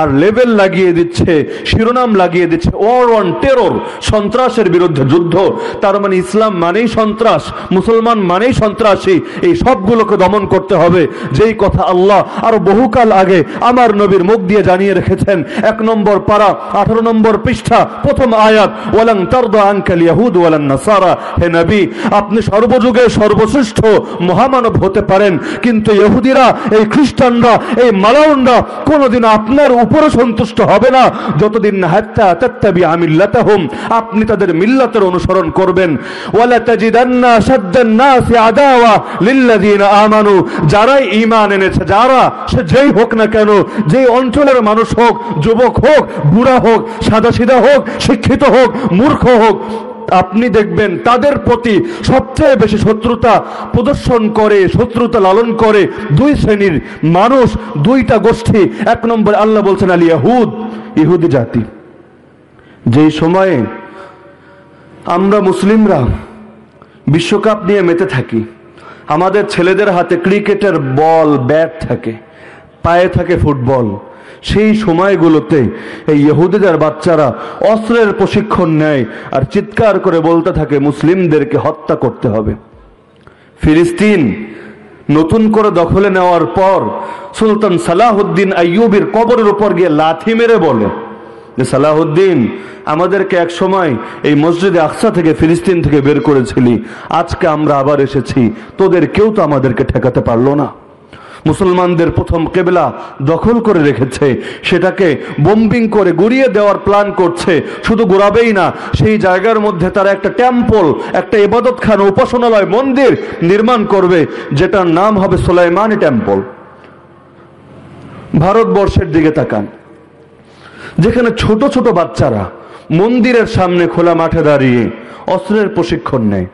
Speaker 1: আর লেভেল লাগিয়ে দিচ্ছে, শিরোনাম লাগিয়ে দিচ্ছে ওয়ার অন টেরর সন্ত্রাসের বিরুদ্ধে যুদ্ধ। তার মানে ইসলাম মানেই সন্ত্রাস, মুসলমান মানেই সন্ত্রাসী। এই সবগুলোকে দমন করতে হবে। যেই কথা আল্লাহ আরও বহুকাল আগে আমার নবীর মুখ দিয়ে জানিয়ে রেখেছেন, এক নম্বর পারা, আঠারো নম্বর পৃষ্ঠা, প্রথম আয়াত ওয়ালাং তারদা আঙ্কাল ইয়াহুদ ওয়ালান নাসারা। হে নবী, আপনি সর্বযুগে সর্বশ্রেষ্ঠ মহামানব হতে পারেন, কিন্তু ইহুদিরা, এই খ্রিস্টানরা, এই মালাউনরা কোনোদিন আপনার উপরে সন্তুষ্ট হবে না। যতদিন না আপনি তাদের মিল্লাতের অনুসরণ করবেন। ওয়ালা তাজিদান্না আমানু, যারাই ঈমান এনেছে, যারা, সে যেই হোক না কেন, যেই অঞ্চলের মানুষ হোক, যুবক হোক, বুড়া হোক, সাদাসিধা হোক, শিক্ষিত হোক, মূর্খ হোক আপনি দেখবেন তাদের প্রতি সবচেয়ে বেশি শত্রুতা প্রদর্শন করে, শত্রুতা লালন করে দুই শ্রেণির মানুষ, দুইটা গোষ্ঠী। এক নম্বর আল্লাহ বলছেন, আলী ইয়াহুদ, ইহুদি জাতি। যেই সময়ে আমরা মুসলিমরা বিশ্বকাপ নিয়ে মেতে থাকি, আমাদের ছেলেদের হাতে ক্রিকেটের বল, ব্যাট থাকে, পায়ে থাকে ফুটবল। সেই সময়গুলোতে এই ইহুদিদের বাচ্চারা অস্ত্রের প্রশিক্ষণ নেয় আর চিৎকার করে বলতে থাকে, মুসলিমদেরকে হত্যা করতে হবে। ফিলিস্তিন নতুন করে দখলে নেওয়ার পর সুলতান সালাহুদ্দিন আইয়ুবের কবরের উপর গিয়ে লাথি মেরে বলে যে, সালাহুদ্দিন, আমাদেরকে এক সময় এই মসজিদে আকসা থেকে ফিলিস্তিন থেকে বের করেছিলি, আজকে আমরা আবার এসেছি, তোদের কেউ তো আমাদেরকে ঠেকাতে পারল না। মুসলমানদের প্রথম কেবলা দখল করে রেখেছে। সেটাকে বোম্বিং করে গুড়িয়ে দেওয়ার প্ল্যান করছে। শুধু গুড়াবেই না, সেই জায়গার মধ্যে তারা একটা টেম্পল একটা ইবাদতখানা, উপাসনালয়, মন্দির নির্মাণ করবে, যেটার নাম হবে সোলাইমানি টেম্পল ভারতবর্ষের দিকে তাকান। যেখানে ছোট ছোট বাচ্চারা মন্দিরের সামনে খোলা মাঠে দাঁড়িয়ে অস্ত্রের প্রশিক্ষণ নেয়।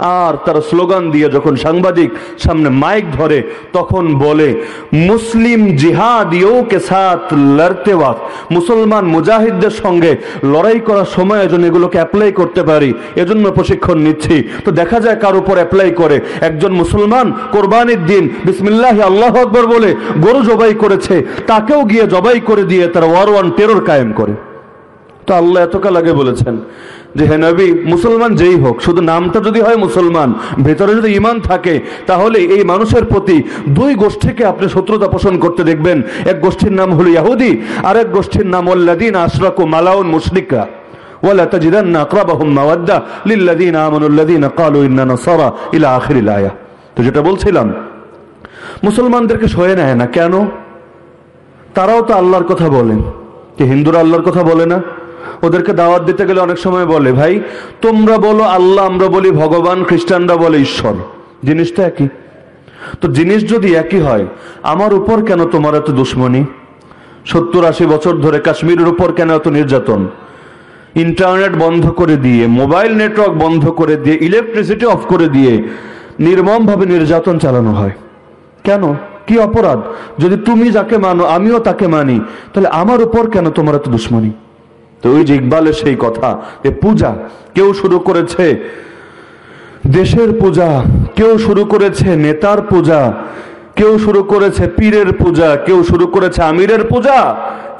Speaker 1: আর তারা স্লোগান দিয়ে যখন সাংবাদিক সামনে মাইক ধরে, তখন বলে, মুসলিম জিহাদিও কে সাথ লড়তে ওয়াক্ত মুসলমান মুজাহিদদের সঙ্গে লড়াই করার সময় যেন এগুলোকে অ্যাপ্লাই করতে পারি। এজন্য প্রশিক্ষণ নিচ্ছি। তো দেখা যায় কার উপর অ্যাপ্লাই করে। একজন মুসলমান কোরবানির দিন, বিসমিল্লাহ আল্লাহ আকবর বলে গরু জবাই করেছে। তাকেও গিয়ে জবাই করে দিয়ে তারা ওয়ার ওয়ান টেরর কায়েম করে। তো আল্লাহ এতকাল আগে বলেছেন যে হে নবী মুসলমান যেই হোক শুধু নামটা যদি হয় মুসলমান ভেতরে যদি ইমান থাকে তাহলে এই মানুষের প্রতি দুই গোষ্ঠীকে আপনি শত্রুতা পোষণ করতে দেখবেন এক গোষ্ঠীর নাম হলো ইয়াহুদি আর এক গোষ্ঠীর নাম ওল্লাদিন আশরাকু মালাউন মুশরিকরা ولا تجدن اقربهم موده للذين امنوا الذين قالوا اننا نصارى الى اخر الايه তো যেটা বলছিলাম মুসলমানদেরকে সয়ে নেয় না কেন তারাও তো আল্লাহর কথা বলে যে হিন্দুরা আল্লাহর কথা বলে না ওদেরকে দাওয়াত দিতে গেলে অনেক সময় বলে, ভাই, তোমরা বলো আল্লাহ, আমরা বলি ভগবান, খ্রিস্টানরা বলে ঈশ্বর। জিনিসটা একই। তো জিনিস যদি একই হয়, আমার উপর কেন তোমার এত দুশ্মনী? সত্তর আশি বছর ধরে কাশ্মীরের উপর কেন এত নির্যাতন? ইন্টারনেট বন্ধ করে দিয়ে, মোবাইল নেটওয়ার্ক বন্ধ করে দিয়ে, ইলেকট্রিসিটি অফ করে দিয়ে নির্মমভাবে নির্যাতন চালানো হয়। কেন? কি অপরাধ? যদি তুমি যাকে মানো, আমিও তাকে মানি, তাহলে আমার উপর কেন তোমার এত দুশ্মনী? তো ওই যে ইকবালের সেই কথা যে পূজা, কেউ শুরু করেছে দেশের পূজা, কেউ শুরু করেছে নেতার পূজা, কেউ শুরু করেছে পীরের পূজা, কেউ শুরু করেছে আমিরের পূজা।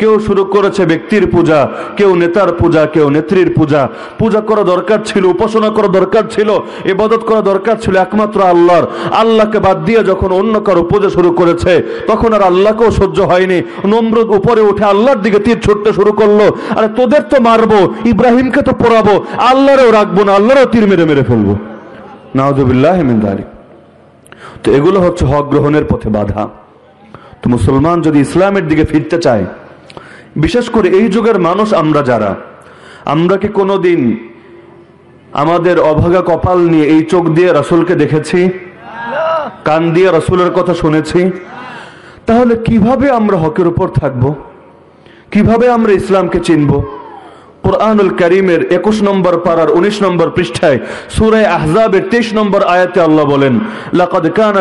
Speaker 1: কেউ শুরু করেছে ব্যক্তির পূজা, কেউ নেতার পূজা, কেউ নেত্রীর পূজা। পূজা করা দরকার ছিল, উপাসনা করা দরকার ছিল, ইবাদত করা দরকার ছিল একমাত্র আল্লাহর। আল্লাহকে বাদ দিয়ে যখন অন্য কারও পূজা শুরু করেছে, তখন আর আল্লাহকেও সহ্য হয়নি। নমরুদ উপরে উঠে আল্লাহর দিকে তীর ছুটতে শুরু করল। আরে তোদের তো মারবো, ইব্রাহিমকে তো পড়াবো, আল্লাহরেও রাখব না, আল্লাহরও তীর মেরে মেরে ফেলব। নাউজুবিল্লাহ মিন যালিক তো এগুলো হচ্ছে হক গ্রহণের পথে বাধা। তো মুসলমান যদি ইসলামের দিকে ফিরতে চায় বিশেষ করে এই যুগের মানুষ আমরা যারা, আমরা কি কোনোদিন আমাদের অভাগা কপাল নিয়ে এই চোখ দিয়ে রসুলকে দেখেছি? কান দিয়ে রসুলের কথা শুনেছি? তাহলে কীভাবে আমরা হকের উপর থাকব? কীভাবে আমরা ইসলামকে চিনব? কোরআনুল করিমের একুশ নম্বর পারার উনিশ নম্বর পৃষ্ঠায় সুরায় আহজাবের তেইশ নম্বর আয়াতে আল্লাহ বলেন, লাকাদ কানা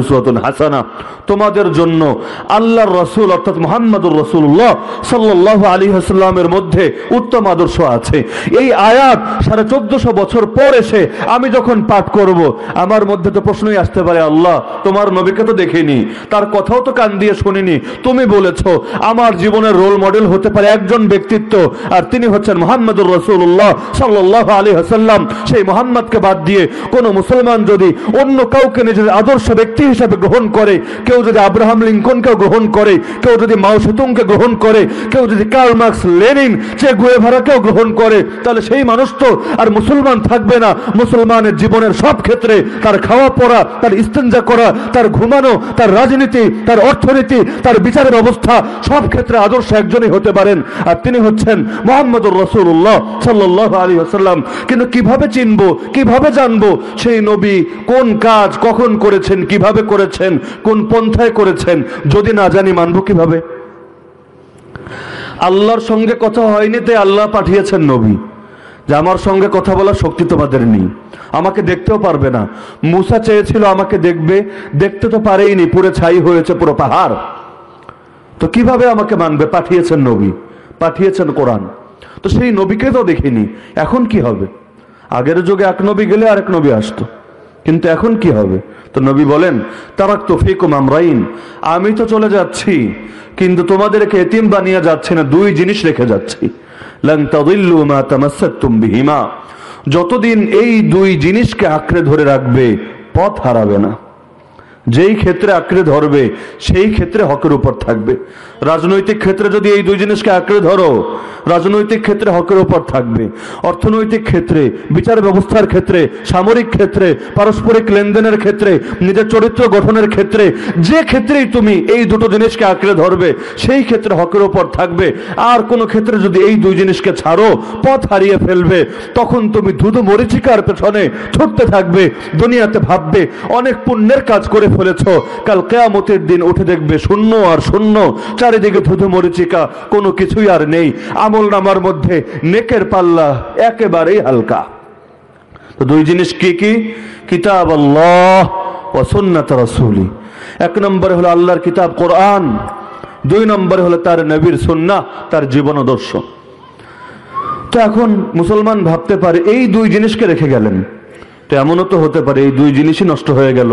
Speaker 1: উসওয়াতুন হাসানা। তোমাদের জন্য আল্লাহর রাসূল অর্থাৎ মুহাম্মদুর রাসূলুল্লাহ সাল্লাল্লাহু আলাইহি ওয়াসাল্লামের মধ্যে উত্তম আদর্শ আছে। এই আয়াত সাড়ে চোদ্দশো বছর পর এসে আমি যখন পাঠ করব, আমার মধ্যে তো প্রশ্নই আসতে পারে, আল্লাহ, তোমার নবীকে তো দেখিনি, তার কথাও তো কান দিয়ে শুনিনি। তুমি বলেছ, আমার জীবনের রোল মডেল হতে পারে একজন ব্যক্তিত্ব আর তিনি হচ্ছেন মোহাম্মদুর রসুল্লাহ সাল্লাহ আলী হাসাল্লাম সেই মোহাম্মদকে বাদ দিয়ে কোন মুসলমান যদি অন্য কাউকে নিজের আদর্শ ব্যক্তি হিসেবে গ্রহণ করে, কেউ যদি আব্রাহাম লিঙ্কনকেও গ্রহণ করে, কেউ যদি মাও সেতুংকে গ্রহণ করে, কেউ যদি কার্ল মার্কস লেনিন চে গুয়েভারাকেও গ্রহণ করে, তাহলে সেই মানুষ তো আর মুসলমান থাকবে না। মুসলমানের জীবনের সব ক্ষেত্রে তার খাওয়া পড়া, তার ইস্তেঞ্জা করা, তার ঘুমানো, তার রাজনীতি, তার অর্থনীতি, তার বিচারের অবস্থা সব ক্ষেত্রে আদর্শ একজনই হতে পারেন। আর তিনি হচ্ছেন মোহাম্মদুর রসুল্লাহ সাল্লাহ আলী আসাল্লাম কিন্তু কীভাবে চিনবো, কীভাবে জানব? সেই নবী কোন কাজ কখন করেছেন, কীভাবে করেছেন, কোন পন্থায় করেছেন? যদি না জানি, মানবো কীভাবে? আল্লাহর সঙ্গে কথা হয়নি, তাই আল্লাহ পাঠিয়েছেন নবী। যে আমার সঙ্গে কথা বলার শক্তি তোমাদের নেই। আমাকে দেখতেও পারবে না। মুসা চেয়েছিল আমাকে দেখবে। দেখতে তো পারেইনি, পুরো ছাই হয়েছে পুরো পাহাড়। তো কীভাবে আমাকে মানবে? পাঠিয়েছেন নবী। পাঠিয়েছেন কোরআন। তো সেই নবীকে তো দেখিনি, এখন কি হবে? আগের যুগে এক নবী গেলে আরেক নবী আসতো, কিন্তু এখন কি হবে? তো নবী বলেন, তারাক তো ফিকুম আমরাইন, আমি তো চলে যাচ্ছি, কিন্তু তোমাদেরকে এতিম বানিয়ে যাচ্ছে না, দুই জিনিস রেখে যাচ্ছি। বিহিমা, যতদিন এই দুই জিনিসকে আঁকড়ে ধরে রাখবে, পথ হারাবে না। যেই ক্ষেত্রে আঁকড়ে ধরবে, সেই ক্ষেত্রে হকের উপর থাকবে। রাজনৈতিক ক্ষেত্রে যদি এই দুই জিনিসকে আঁকড়ে ধরো, রাজনৈতিক ক্ষেত্রে হকের উপর থাকবে। অর্থনৈতিক ক্ষেত্রে, বিচার ব্যবস্থার ক্ষেত্রে, সামরিক ক্ষেত্রে, পারস্পরিক লেনদেনের ক্ষেত্রে, নিজের চরিত্র গঠনের ক্ষেত্রে, যে ক্ষেত্রেই তুমি এই দুটো জিনিসকে আঁকড়ে ধরবে, সেই ক্ষেত্রে হকের উপর থাকবে। আর কোনো ক্ষেত্রে যদি এই দুই জিনিসকে ছাড়ো, পথ হারিয়ে ফেলবে, তখন তুমি ধুধু মরিচিকার পেছনে ছুটতে থাকবে, দুনিয়াতে ভাববে, অনেক পুণ্যের কাজ করে ফেলেছ, কাল কেয়ামতের দিন উঠে দেখবে শূন্য আর শূন্য চারিদিকে ধুধু মরিচিকা, কোনো কিছুই আর নেই। আমল নামার মধ্যে নেকের পাল্লা একেবারেই হালকা। তো দুই জিনিস কি কি? কিতাব আল্লাহ ও সুন্নাত রাসূলি। এক নম্বরে হলো আল্লাহর কিতাব কোরআন। দুই নম্বরে হলো তার নবীর সুন্না, তার জীবনাদর্শ। তো এখন মুসলমান ভাবতে পারে, এই দুই জিনিসকে রেখে গেলেন। তো এমনও তো হতে পারে, এই দুই জিনিসই নষ্ট হয়ে গেল।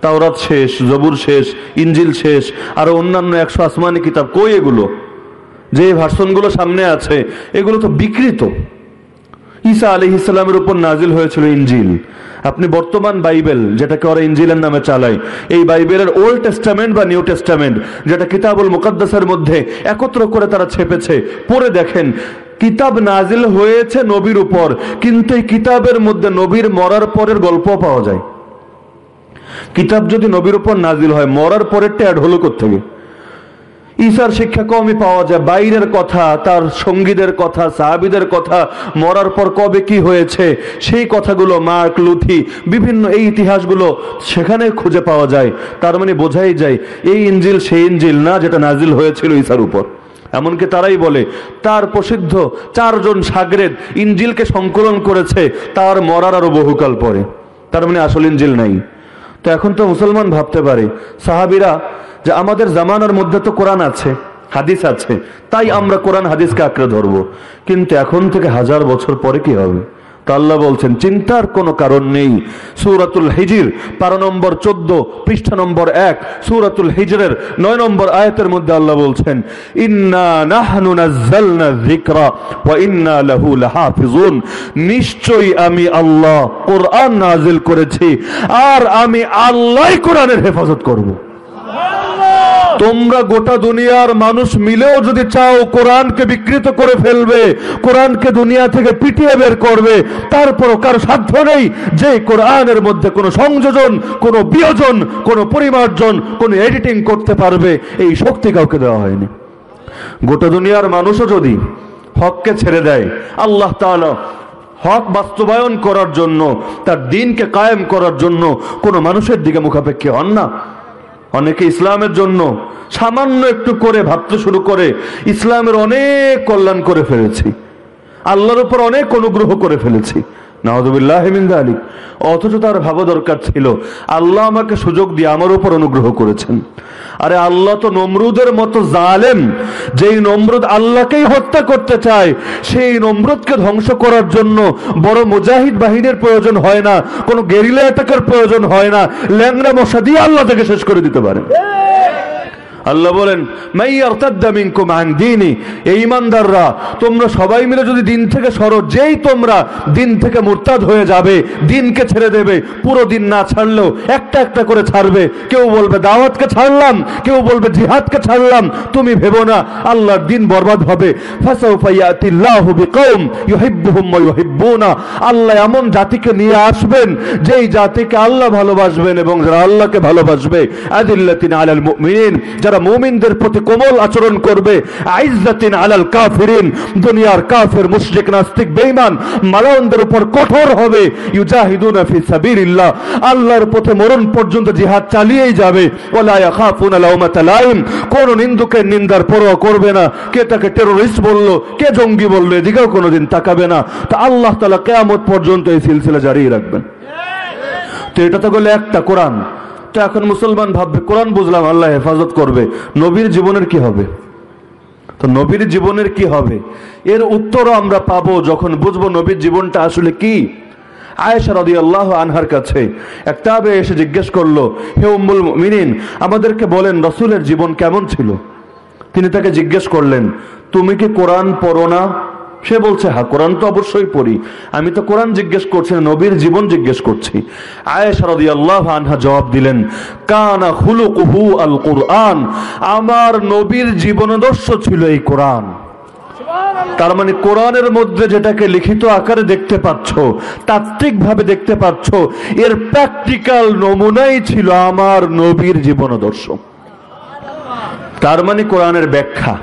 Speaker 1: তাওরাত শেষ, জবুর শেষ ইঞ্জিল শেষ, আর অন্যান্য একশো আসমানি কিতাব। কই এগুলো? যে ভার্সনগুলো সামনে আছে, এগুলো তো বিকৃত। ঈসা আলী ইসলামের উপর নাজিল হয়েছিল ইঞ্জিল আপনি বর্তমান বাইবেল, যেটাকে ওরা ইঞ্জিলের নামে চালায়, এই বাইবেলের ওল্ড টেস্টামেন্ট বা নিউ টেস্টামেন্ট, যেটা কিতাবুল মুকাদ্দাসের মধ্যে একত্র করে তারা ছেপেছে, পড়ে দেখেন, কিতাব নাজিল হয়েছে নবীর উপর, কিন্তু এই কিতাবের মধ্যে নবীর মরার পরের গল্প পাওয়া যায়। কিতাব যদি নবীর উপর নাজিল হয়, মরার পরেরটা অ্যাড হলো থেকে ঈশার শিক্ষা কমই পাওয়া যায়, বাইরের কথা, তার সঙ্গীদের কথা, সাহাবিদের কথা, মরার পর কবে কি হয়েছে, সেই কথাগুলো মার্ক, লুথি, বিভিন্ন এই ইতিহাসগুলো সেখানে খুঁজে পাওয়া যায়। তার মানে বোঝাই যায়, এই ইঞ্জিল, সেই ইঞ্জিল না যেটা নাজিল হয়েছিল ঈশার উপর। এমনকি তারাই বলে, তার প্রসিদ্ধ চারজন সাগরেদ ইঞ্জিলকে সংকলন করেছে, তার মরার আরও বহুকাল পরে। তার মানে আসল ইঞ্জিল নাই। তো এখন তো মুসলমান ভাবতে পারে, সাহাবিরা যে আমাদের জামানার মধ্যে তো কোরআন আছে, হাদিস আছে, তাই আমরা কোরআন, হাদিসকে আঁকড়ে ধরবো। কিন্তু এখন থেকে হাজার বছর পরে কি হবে? আল্লাহ বলছেন, চিন্তার কোনো কারণ নেই। সুরাতুল হিজির পারা নম্বর চোদ্দ, পৃষ্ঠা নম্বর এক, সুরাতুল হিজরের নয় নম্বর আয়াতের মধ্যে আল্লাহ বলছেন নিশ্চয়ই আমি আল্লাহ কোরআন নাজিল করেছি, আর আমি আল্লাহই কোরআনের হেফাজত করব। তোমরা গোটা দুনিয়ার মানুষ মিলেও যদি চাও কোরআনকে বিকৃত করে ফেলবে, কোরআনকে দুনিয়া থেকে পিটিয়ে বের করবে, তারপরও কার সাধ্য নেই যে কোরআনের মধ্যে কোনো সংযোজন, কোনো বিয়োজন, কোনো পরিমার্জন, কোনো এডিটিং করতে পারবে। এই শক্তি কাউকে দেওয়া হয়নি। গোটা দুনিয়ার মানুষও যদি হককে ছেড়ে দেয়, আল্লাহ তাআলা হক বাস্তবায়ন করার জন্য, তার দিনকে কায়েম করার জন্য কোনো মানুষের দিকে মুখাপেক্ষী হন না। অনেকে ইসলামের জন্য সামান্য একটু করে ভাবতে শুরু করে, ইসলামের অনেক কল্যাণ করে ফেলেছি। আল্লাহর উপর অনেক অনুগ্রহ করে ফেলেছি। আলী অথচ তার ভাবা দরকার ছিল। আল্লাহ আমাকে সুযোগ দিয়ে আমার উপর অনুগ্রহ করেছেন। আরে আল্লাহ তো নমরুদের মতো জালেম, যেই নমরুদ আল্লাহকেই হত্যা করতে চায়, সেই নমরুদকে ধ্বংস করার জন্য বড় মুজাহিদ বাহিনীর প্রয়োজন হয় না, কোনো গেরিলা অ্যাটাকের প্রয়োজন হয় না ল্যাংরা মশা দিয়ে আল্লাহ থেকে শেষ করে দিতে পারেন আল্লাহ বলেন এই ইমানদাররা, তোমরা সবাই মিলে যদি দিন থেকে সরো, যেই তোমরা দিন থেকে মুরতাদ হয়ে যাবে, দিনকে ছেড়ে দেবে, পুরো দিন না ছাড়লেও একটা একটা করে ছাড়বে। কেউ বলবে, দাওয়াতকে ছাড়লাম কেউ বলবে, জিহাদকে ছাড়লাম তুমি ভেবো না, আল্লাহর দিন বরবাদ হবে। ফাসাউফা ইয়াতিল্লাহু বিকৌম ইউহিব্বুহুম ওয়া ইউহিব্বুনা, আল্লাহ এমন জাতিকে নিয়ে আসবেন, যেই জাতিকে আল্লাহ ভালোবাসবেন এবং যারা আল্লাহকে ভালোবাসবে। আদিল্লাতিন আলাল মুমিনিন, যারা মুমিনদের প্রতি কোমল আচরণ করবে। আইজ্জাতিন আলাল কাফিরিন, দুনিয়ার কাফের মুশরিক, নাস্তিক, বেঈমান, মালাউনদের উপর কঠোর হবে। ইউজাহিদুনা ফি সাবিলিল্লাহ, আল্লাহর পথে মরণ পর্যন্ত জিহাদ চালিয়েই যাবে। ওয়ালা ইয়াখাফুনা লাউমাতা লাইম কোন নিন্দুকের নিন্দার পরোয়া করবে না। কে তাকে টেরোরিস্ট বলল, কে জঙ্গি বলল, এদিকেও কোনোদিন তাকাবে না। তা আল্লাহ তাআলা কিয়ামত পর্যন্ত এই সিলসিলা জারি রাখবেন। তো এটা তো গেলে একটা কোরআন। তো এখন মুসলমান ভাববে, কোরআন বুঝলাম, আল্লাহ হেফাজত করবে। নবীর জীবনের কি হবে? তো নবীর জীবনের কি হবে? এর উত্তরও আমরা পাবো যখন বুঝব নবীর জীবনটা আসলে কি। আয়েশা রদি আল্লাহ আনহার কাছে এক তাবে এসে জিজ্ঞেস করল, হে উম্মুল মিনিন আমাদেরকে বলেন রসুলের জীবন কেমন ছিল? তিনি তাকে জিজ্ঞেস করলেন, তুমি কি কোরআন পড়ো না? সে বলছে হ্যাঁ কোরআন তো অবশ্যই পড়ি। আমি তো কোরআন জিজ্ঞেস করছি, নবীর জীবন জিজ্ঞেস করছি। আনহা জবাব দিলেন, কানা খুলুকুহু আল কোরআন। আমার নবীর জীবনাদর্শ ছিল এই কোরআন। তার মানে কোরআনের মধ্যে যেটাকে লিখিত আকারে দেখতে পাচ্ছ তাত্ত্বিক ভাবে দেখতে পাচ্ছ, এর প্র্যাকটিক্যাল নমুনাই ছিল আমার নবীর জীবনাদর্শ। তার মানে কোরআনের ব্যাখ্যা।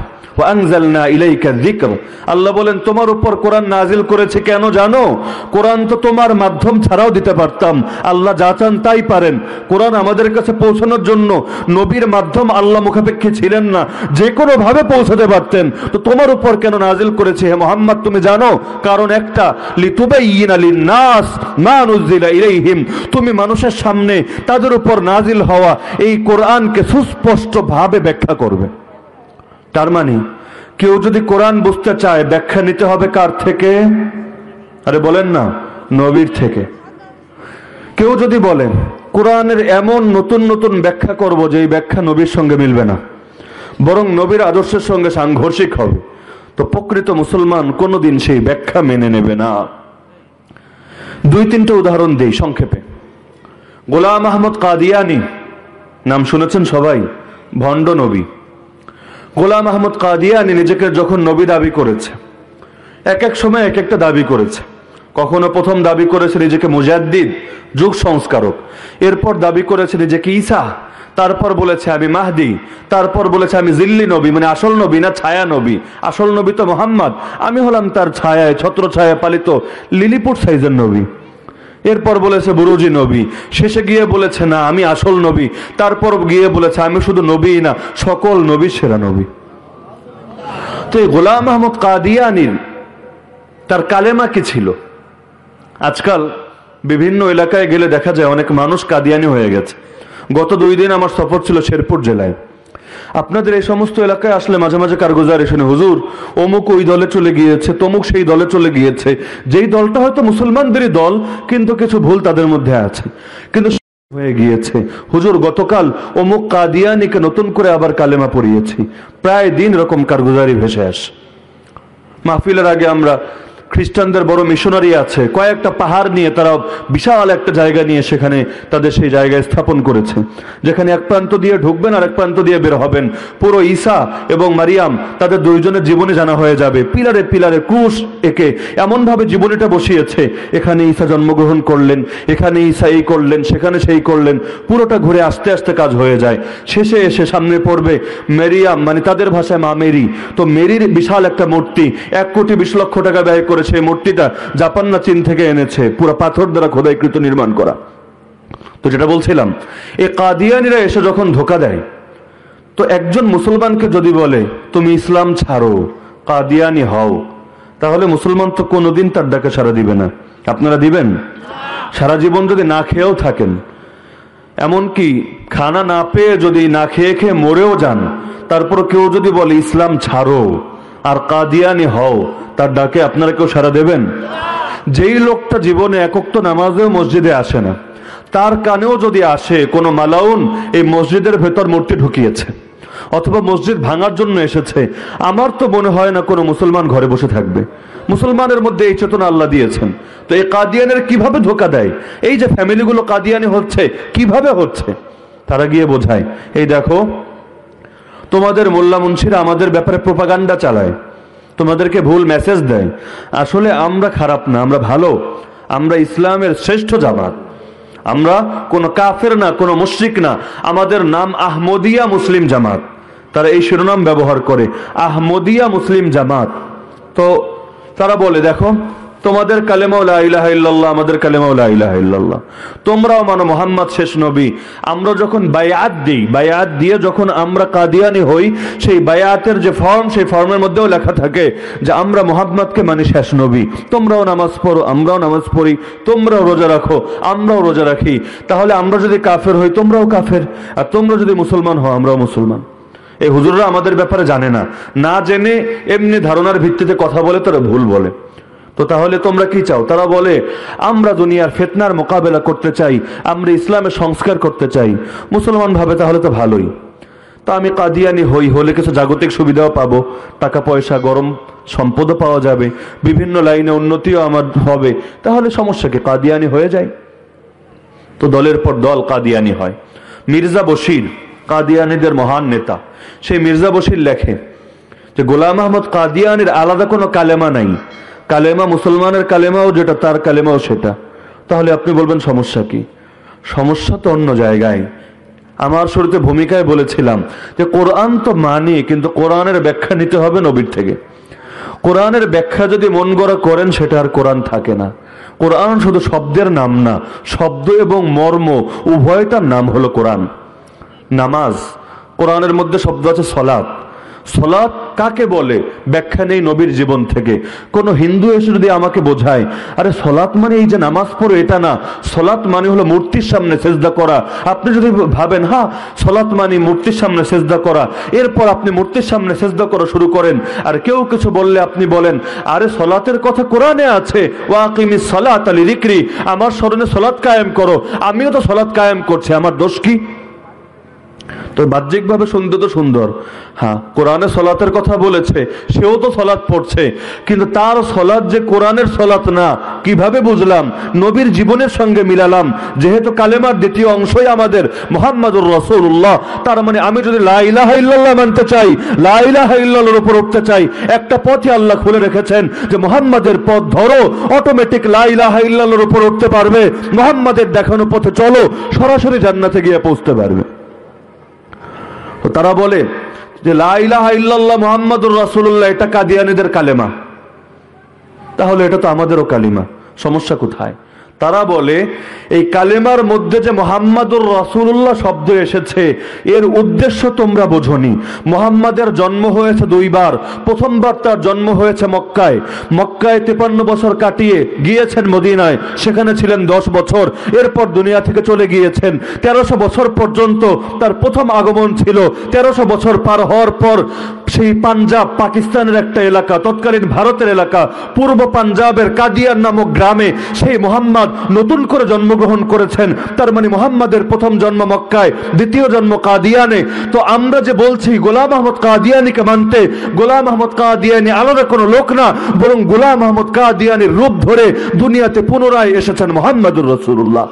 Speaker 1: আল্লাহ বলেন, তোমার উপর কোরআন নাজিল করেছে কেন জানো? কোরআন তো তোমার মাধ্যম ছাড়াও দিতে পারতাম। আল্লাহ যা চান তাই পারেন। কোরআন আমাদের কাছে পৌঁছানোর জন্য নবীর মাধ্যম আল্লাহ মুখাপেক্ষী ছিলেন না। যে কোনো ভাবে পৌঁছাতে পারতেন। তো তোমার উপর কেন নাজিল করেছে হে মোহাম্মদ, তুমি জানো? কারণ একটা নুজিলা ইলাইহিম। তুমি মানুষের সামনে তাদের উপর নাজিল হওয়া এই কোরআনকে সুস্পষ্ট ভাবে ব্যাখ্যা করবে। তার মানে কেউ যদি কোরআন বুঝতে চায়, ব্যাখ্যা নিতে হবে কার থেকে? আরে বলেন না, নবীর থেকে। কেউ যদি বলেন কোরআনের এমন নতুন নতুন ব্যাখ্যা করব যে এই ব্যাখ্যা নবীর সঙ্গে মিলবে না, বরং নবীর আদর্শের সঙ্গে সাংঘর্ষিক হবে, তো প্রকৃত মুসলমান কোনোদিন সেই ব্যাখ্যা মেনে নেবে না। দুই তিনটে উদাহরণ দেই সংক্ষেপে। গোলাম আহমদ কাদিয়ানি, নাম শুনেছেন সবাই? ভণ্ড নবী। গোলাম আহমদ কাদিয়ানি নিজেকে যখন নবী দাবি করেছে, এক এক সময় এক একটা দাবি করেছে। কখনো প্রথম দাবি করেছে নিজেকে মুজাদ্দিদ, যুগ সংস্কারক। এরপর দাবি করেছে নিজেকে ঈসা, তারপর বলেছে আমি মাহদি, তারপর বলেছে আমি জিল্লি নবী মানে আসল নবী না ছায়া নবী। আসল নবী তো মোহাম্মদ। আমি হলাম তার ছায়ায় ছত্র ছায়া পালিত লিলিপুট সাইজের নবী। এরপর বলেছে, বুরুজি নবী। শেষে গিয়ে বলেছে, না, আমি আসল নবী। তারপর গিয়ে বলেছে, আমি শুধু নবী না, সকল নবী সেরা নবী। তো এই গোলাম আহমদ কাদিয়ানির, তার কালেমা কি ছিল? আজকাল বিভিন্ন এলাকায় গেলে দেখা যায়, অনেক মানুষ কাদিয়ানি হয়ে গেছে। গত দুই দিন আমার সফর ছিল শেরপুর জেলায়। আপনাদের এই সমস্ত এলাকায় আসলে মাঝে মাঝে কারগুজার শুনে হুজুর, অমুক ওই দলে চলে গিয়েছে, তমুক সেই দলে চলে গিয়েছে। যেই দলটা হয়তো মুসলমানদেরই দল, কিন্তু কিছু ভুল তাদের মধ্যে আছে। কিন্তু হয়ে গিয়েছে। হুজুর, গতকাল অমুক কাদিয়ানিকে নতুন করে আবার কালেমা পড়িয়েছি। প্রায় দিন রকম কারগুজারি ভেসে আসে। মাহফিলের আগে আমরা খ্রিস্টানদের বড় মিশনারি আছে। কয়েকটা পাহাড় নিয়ে তারা বিশাল একটা জায়গা নিয়ে সেখানে তাদের সেই জায়গায় স্থাপন করেছে। যেখানে এক প্রান্ত দিয়ে ঢুকবেন আর এক প্রান্ত দিয়ে বের হবেন। পুরো ঈসা এবং মারিয়াম তাদের দুইজনের জীবনে জানা হয়ে যাবে। পিলারে পিলারে ক্রুশ একে এমনভাবে জীবনীটা বসিয়েছে, এখানে ঈসা জন্মগ্রহণ করলেন, এখানে ঈসা এই করলেন, সেখানে সেই করলেন। পুরোটা ঘুরে আস্তে আস্তে কাজ হয়ে যায়। শেষে এসে সামনে পড়বে মেরিয়াম মানে তাদের ভাষায় মা মেরি। তো মেরির বিশাল একটা মূর্তি, এক কোটি বিশ লক্ষ টাকা ব্যয় করেছে এই মূর্তিটা। জাপান না চীন থেকে এনেছে। পুরো পাথর দ্বারা খোদাইকৃত নির্মাণ করা। তো যেটা বলছিলাম এই কাদিয়ানিরা এসে যখন ধোকা দেয়, তো একজন মুসলমানকে যদি বলে, তুমি ইসলাম ছাড়ো, কাদিয়ানি হও, তাহলে মুসলমান তো কোনোদিন তার ডাকে সারা দিবে না। আপনারা দিবেন? সারা জীবন যদি না খেয়েও থাকেন। এমনকি খানা না পেয়ে যদি না খেয়ে খেয়ে মরেও যান তারপর কেউ যদি বলে, ইসলাম ছাড়ো আর কাদিয়ানি হও, তার ডাকে আপনারা কেউ সারা দেবেন? যেই লোকটা জীবনে একক তো নামাজেও মসজিদে আসে না, তার কানেও যদি আসে, কোনো মালাউন এই মসজিদের ভেতর মূর্তি ঢুকিয়েছে, অথবা মসজিদ ভাঙার জন্য এসেছে, আমার তো মনে হয় না কোনো মুসলমান ঘরে বসে থাকবে। মুসলমানের মধ্যে এই চেতনা আল্লাহ দিয়েছেন। তো এই কাদিয়ানের কীভাবে ধোকা দেয়? এই যে ফ্যামিলিগুলো কাদিয়ানি হচ্ছে, কীভাবে হচ্ছে? তারা গিয়ে বোঝায়, এই দেখো তোমাদের মোল্লা মুন্সিরা আমাদের ব্যাপারে প্রোপাগান্ডা চালায়। তোমাদেরকে ভুল মেসেজ দেয়। আসলে আমরা খারাপ না, আমরা ভালো। আমরা ইসলামের শ্রেষ্ঠ জামাত। আমরা কোনো কাফের না, কোনো মুশরিক না। আমাদের নাম আহমদিয়া মুসলিম জামাত। তারা এই শিরোনাম ব্যবহার করে, আহমদিয়া মুসলিম জামাত। তো তারা বলে, দেখো তোমাদের কালেমাও লা ইলাহা ইল্লাল্লাহ, আমাদের কালেমাও লা ইলাহা ইল্লাল্লাহ। তোমরাও মানো মোহাম্মদ শেষ নবী। আমরা যখন বায়াত দিই, বায়াত দিয়ে যখন আমরা কাদিয়ানি হই, সেই বায়াতের যে ফর্ম সেই ফর্মের মধ্যেও লেখা থাকে যে আমরা মোহাম্মদকে মানি শেষ নবী। তোমরাও নামাজ পড়ো, আমরাও নামাজ পড়ি, তোমরাও রোজা রাখো, আমরাও রোজা রাখি। তাহলে আমরা যদি কাফের হই, তোমরাও কাফের। আর তোমরা যদি মুসলমান হও, আমরাও মুসলমান। এই হুজুররা আমাদের ব্যাপারে জানে না। না জেনে এমনি ধারণার ভিত্তিতে কথা বলে তারা ভুল বলে। তো তাহলে তোমরা কি চাও? তারা বলে, আমরা দুনিয়ার ফেতনার মোকাবেলা করতে চাই, আমরা ইসলামের সংস্কার করতে চাই। মুসলমান ভাবে তাহলে তো ভালোই। তা আমি কাদিয়ানি হই, হলে কিছু জাগতিক সুবিধাও পাবো। টাকা, পয়সা, গরম সম্পদও পাওয়া যাবে। বিভিন্ন লাইনে উন্নতিও আমার হবে। তাহলে সমস্যা কি? কাদিয়ানি হয়ে যায়। তো দলের পর দল কাদিয়ানি হয়। মির্জা বশির, কাদিয়ানিদের মহান নেতা। সেই মির্জা বশির লেখে যে, গোলাম আহমদ কাদিয়ানির আলাদা কোনো কালেমা নাই। কালেমা, মুসলমানের কালেমাও যেটা, তার কালেমাও সেটা। তাহলে আপনি বলবেন, সমস্যা কি? সমস্যা তো অন্য জায়গায়। আমার শুরুতে ভূমিকায় বলেছিলাম যে, কোরআন তো মানি, কিন্তু কোরআনের ব্যাখ্যা নিতে হবে নবীর থেকে। কোরআনের ব্যাখ্যা যদি মন গড়া করেন, সেটা আর কোরআন থাকে না। কোরআন শুধু শব্দের নাম না, শব্দ এবং মর্ম, উভয়টার নাম হলো কোরআন। নামাজ। কোরআনের মধ্যে শব্দ আছে সলাৎ। সলাৎ কাকে বলে? ব্যাখ্যা নেই নবীর জীবন থেকে। কোনো হিন্দু এসে যদি আমাকে বোঝায়, আরে সলাৎ মানে এই যে নামাজ পড়ো, এটা না। সলাৎ মানে হলো মূর্তির সামনে সেজদা করা। আপনি যদি ভাবেন হ্যাঁ সলাৎ মানে মূর্তির সামনে সেজদা করা। এরপর আপনি মূর্তির সামনে সেজদা করা শুরু করেন। আর কেউ কিছু বললে আপনি বলেন, আরে সলাতের কথা কোরআনে আছে। ওয়াকিমি সলাত আলী রিক্রি আমার স্মরণে সলাৎ কায়েম করো। আমিও তো সলাৎ কায়েম করছি। আমার দোষ কি? তো বাহ্যিকভাবে সুন্দর তো সুন্দর। হ্যাঁ কোরআনে সলাতের কথা বলেছে, সেও তো সলাৎ পড়ছে। কিন্তু তার সলাৎ যে কোরআনের সলাৎ না, কীভাবে বুঝলাম? নবীর জীবনের সঙ্গে মিলালাম, যেহেতু কালেমার দ্বিতীয় অংশই আমাদের মোহাম্মদুর রসুল্লাহ তার মানে আমি যদি লাইলাহ ইল্লাল্লাহ মানতে চাই লাইলাহ ইল্লাল্লাহর উপর উঠতে চাই, একটা পথে আল্লাহ খুলে রেখেছেন যে মোহাম্মদের পথ ধরো অটোমেটিক লাইলাহ ইল্লাল্লাহর উপর উঠতে পারবে। মোহাম্মদের দেখানো পথে চলো, সরাসরি জান্নাতে গিয়ে পৌঁছতে পারবে। তো তারা বলে যে লাইলাহা ইল্লাল্লাহ মোহাম্মদুর রাসূলুল্লাহ, এটা কাদিয়ানিদের কালেমা। তাহলে এটা তো আমাদেরও কালিমা। সমস্যা কোথায়? তারা বলে, এই কালেমার মধ্যে যে মোহাম্মদুর রাসূলুল্লাহ শব্দ এসেছে, এর উদ্দেশ্য তোমরা বোঝনি। মোহাম্মদের জন্ম হয়েছে দুইবার। প্রথমবার তার জন্ম হয়েছে মক্কায়। মক্কায় তেপান্ন বছর কাটিয়ে গিয়েছেন মদিনায়। সেখানে ছিলেন দশ বছর। এরপর দুনিয়া থেকে চলে গিয়েছেন। তেরোশো বছর পর্যন্ত তার প্রথম আগমন ছিল। তেরোশো বছর পার হওয়ার পর সেই পাঞ্জাব পাকিস্তানের একটা এলাকা, তৎকালীন ভারতের এলাকা, পূর্ব পাঞ্জাবের কাদিয়ার নামক গ্রামে সেই মোহাম্মদ নতুন করে জন্মগ্রহণ করেছেন। তার মানে মোহাম্মদের প্রথম জন্ম মক্কায়, দ্বিতীয় জন্ম কাদিয়ানে। তো আমরা যে বলছি গোলাম আহমদ কাদিয়ানিকে মানতে, গোলাম আহমদ কাদিয়ানি আলাদা কোনো লোক না, বরং গোলাম আহমদ কাদিয়ানির রূপ ধরে দুনিয়াতে পুনরায় এসেছেন মোহাম্মদুর রসুল্লাহ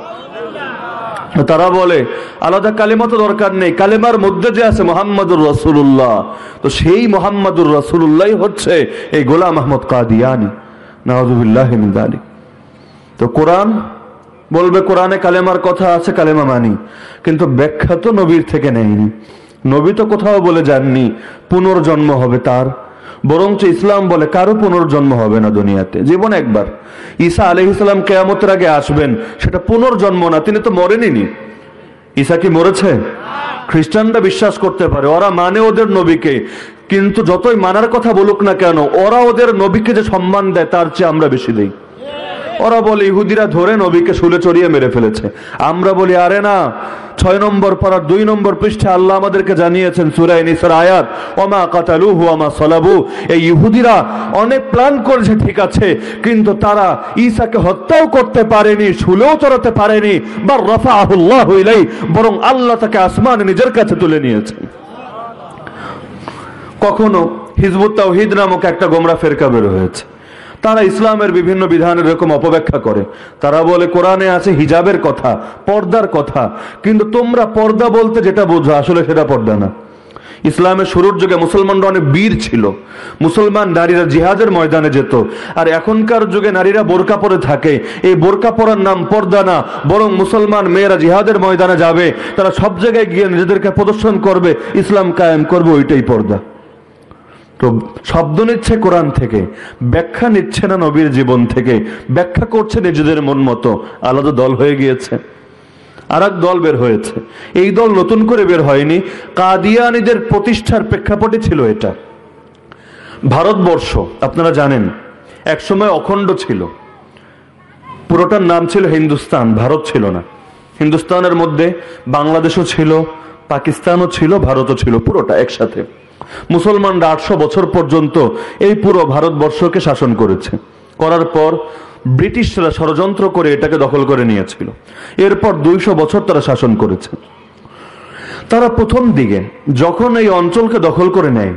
Speaker 1: তারা বলে, আলাদা কালেমা তো দরকার নেই, কালেমার মধ্যে যে আছে মোহাম্মদুর রসুল্লাহ তো সেই মোহাম্মদুর রসুল্লাহ হচ্ছে এই গোলাম আহমদ কাদিয়ানি। নওয়াজুবিল্লাহ তো কোরআন বলবে, কোরআনে কালেমার কথা আছে, কালেমা মানি। কিন্তু ব্যাখ্যা তো নবীর থেকে নেয়নি। নবী তো কোথাও বলে যাননি, পুনর্জন্ম হবে তার। বরঞ্চ ইসলাম বলে কারও পুনর্জন্ম হবে না দুনিয়াতে। জীবন একবার। ঈসা আলহ ইসলাম কেয়ামতের আগে আসবেন, সেটা পুনর্জন্ম না, তিনি তো মরেনি ঈসা কি মরেছে? খ্রিস্টানরা বিশ্বাস করতে পারে, ওরা মানে ওদের নবীকে, কিন্তু যতই মানার কথা বলুক না কেন, ওরা ওদের নবীকে যে সম্মান দেয়, তার চেয়ে আমরা বেশি দেই। ওরা বলে, ইহুদিরা ধরে নবীকে শুলে চড়িয়ে মেরে ফেলেছে। আমরা বলি, আরে না ছয় নম্বর পড়ার দুই নম্বর পৃষ্ঠে আল্লাহ আমাদেরকে জানিয়েছেন সুরাই নিসার আয়াত, ওমা কাতালু হুয়ামা সলাবু। এই ইহুদিরা অনেক প্ল্যান করেছে, ঠিক আছে, কিন্তু তারা ঈসাকে হত্যাও করতে পারেনি, শুলেও চড়াতে পারেনি। বা রফা আহুল্লাহ হইলেই বরং আল্লাহ তাকে আসমান নিজের কাছে তুলে নিয়েছেন। কখনো হিজবুত তাওহিদ নামক একটা গোমরা ফেরকা বের হয়েছে। তারা ইসলামের বিভিন্ন বিধানের এরকম অপব্যাখ্যা করে। তারা বলে, কোরআনে আছে হিজাবের কথা, পর্দার কথা। কিন্তু তোমরা পর্দা বলতে যেটা বোঝো, আসলে সেটা পর্দা না। ইসলামের শুরুর যুগে মুসলমানরা অনেক বীর ছিল। মুসলমান নারীরা জিহাদের ময়দানে যেত। আর এখনকার যুগে নারীরা বোরকা পরে থাকে। এই বোরকা পরার নাম পর্দা না। বরং মুসলমান মেয়েরা জিহাদের ময়দানে যাবে। তারা সব জায়গায় গিয়ে নিজেদেরকে প্রদর্শন করবে। ইসলাম কায়েম করবে, ওইটাই পর্দা। তো শব্দ নিচ্ছে কোরআন থেকে, ব্যাখ্যা নিচ্ছে না নবীর জীবন থেকে, ব্যাখ্যা করছে নিজেদের মন মতো, আলাদা দল হয়ে গিয়েছে আর দল বের হয়েছে। এই দল নতুন করে বের হয়নি, কাদিয়ানিদের প্রতিষ্ঠার প্রেক্ষাপটে ছিল এটা। ভারতবর্ষ, আপনারা জানেন, একসময় অখণ্ড ছিল। পুরোটার নাম ছিল হিন্দুস্তান, ভারত ছিল না। হিন্দুস্তানের মধ্যে বাংলাদেশও ছিল, পাকিস্তানও ছিল, ভারতও ছিল, পুরোটা একসাথে। মুসলমানরা আটশো বছর পর্যন্ত এই পুরো ভারতবর্ষকে শাসন করেছে। করার পর ব্রিটিশরা ষড়যন্ত্র করে এটাকে দখল করে নিয়েছিল। এরপর দুইশো বছর তারা শাসন করেছে। তারা প্রথম দিকে যখন এই অঞ্চলকে দখল করে নেয়,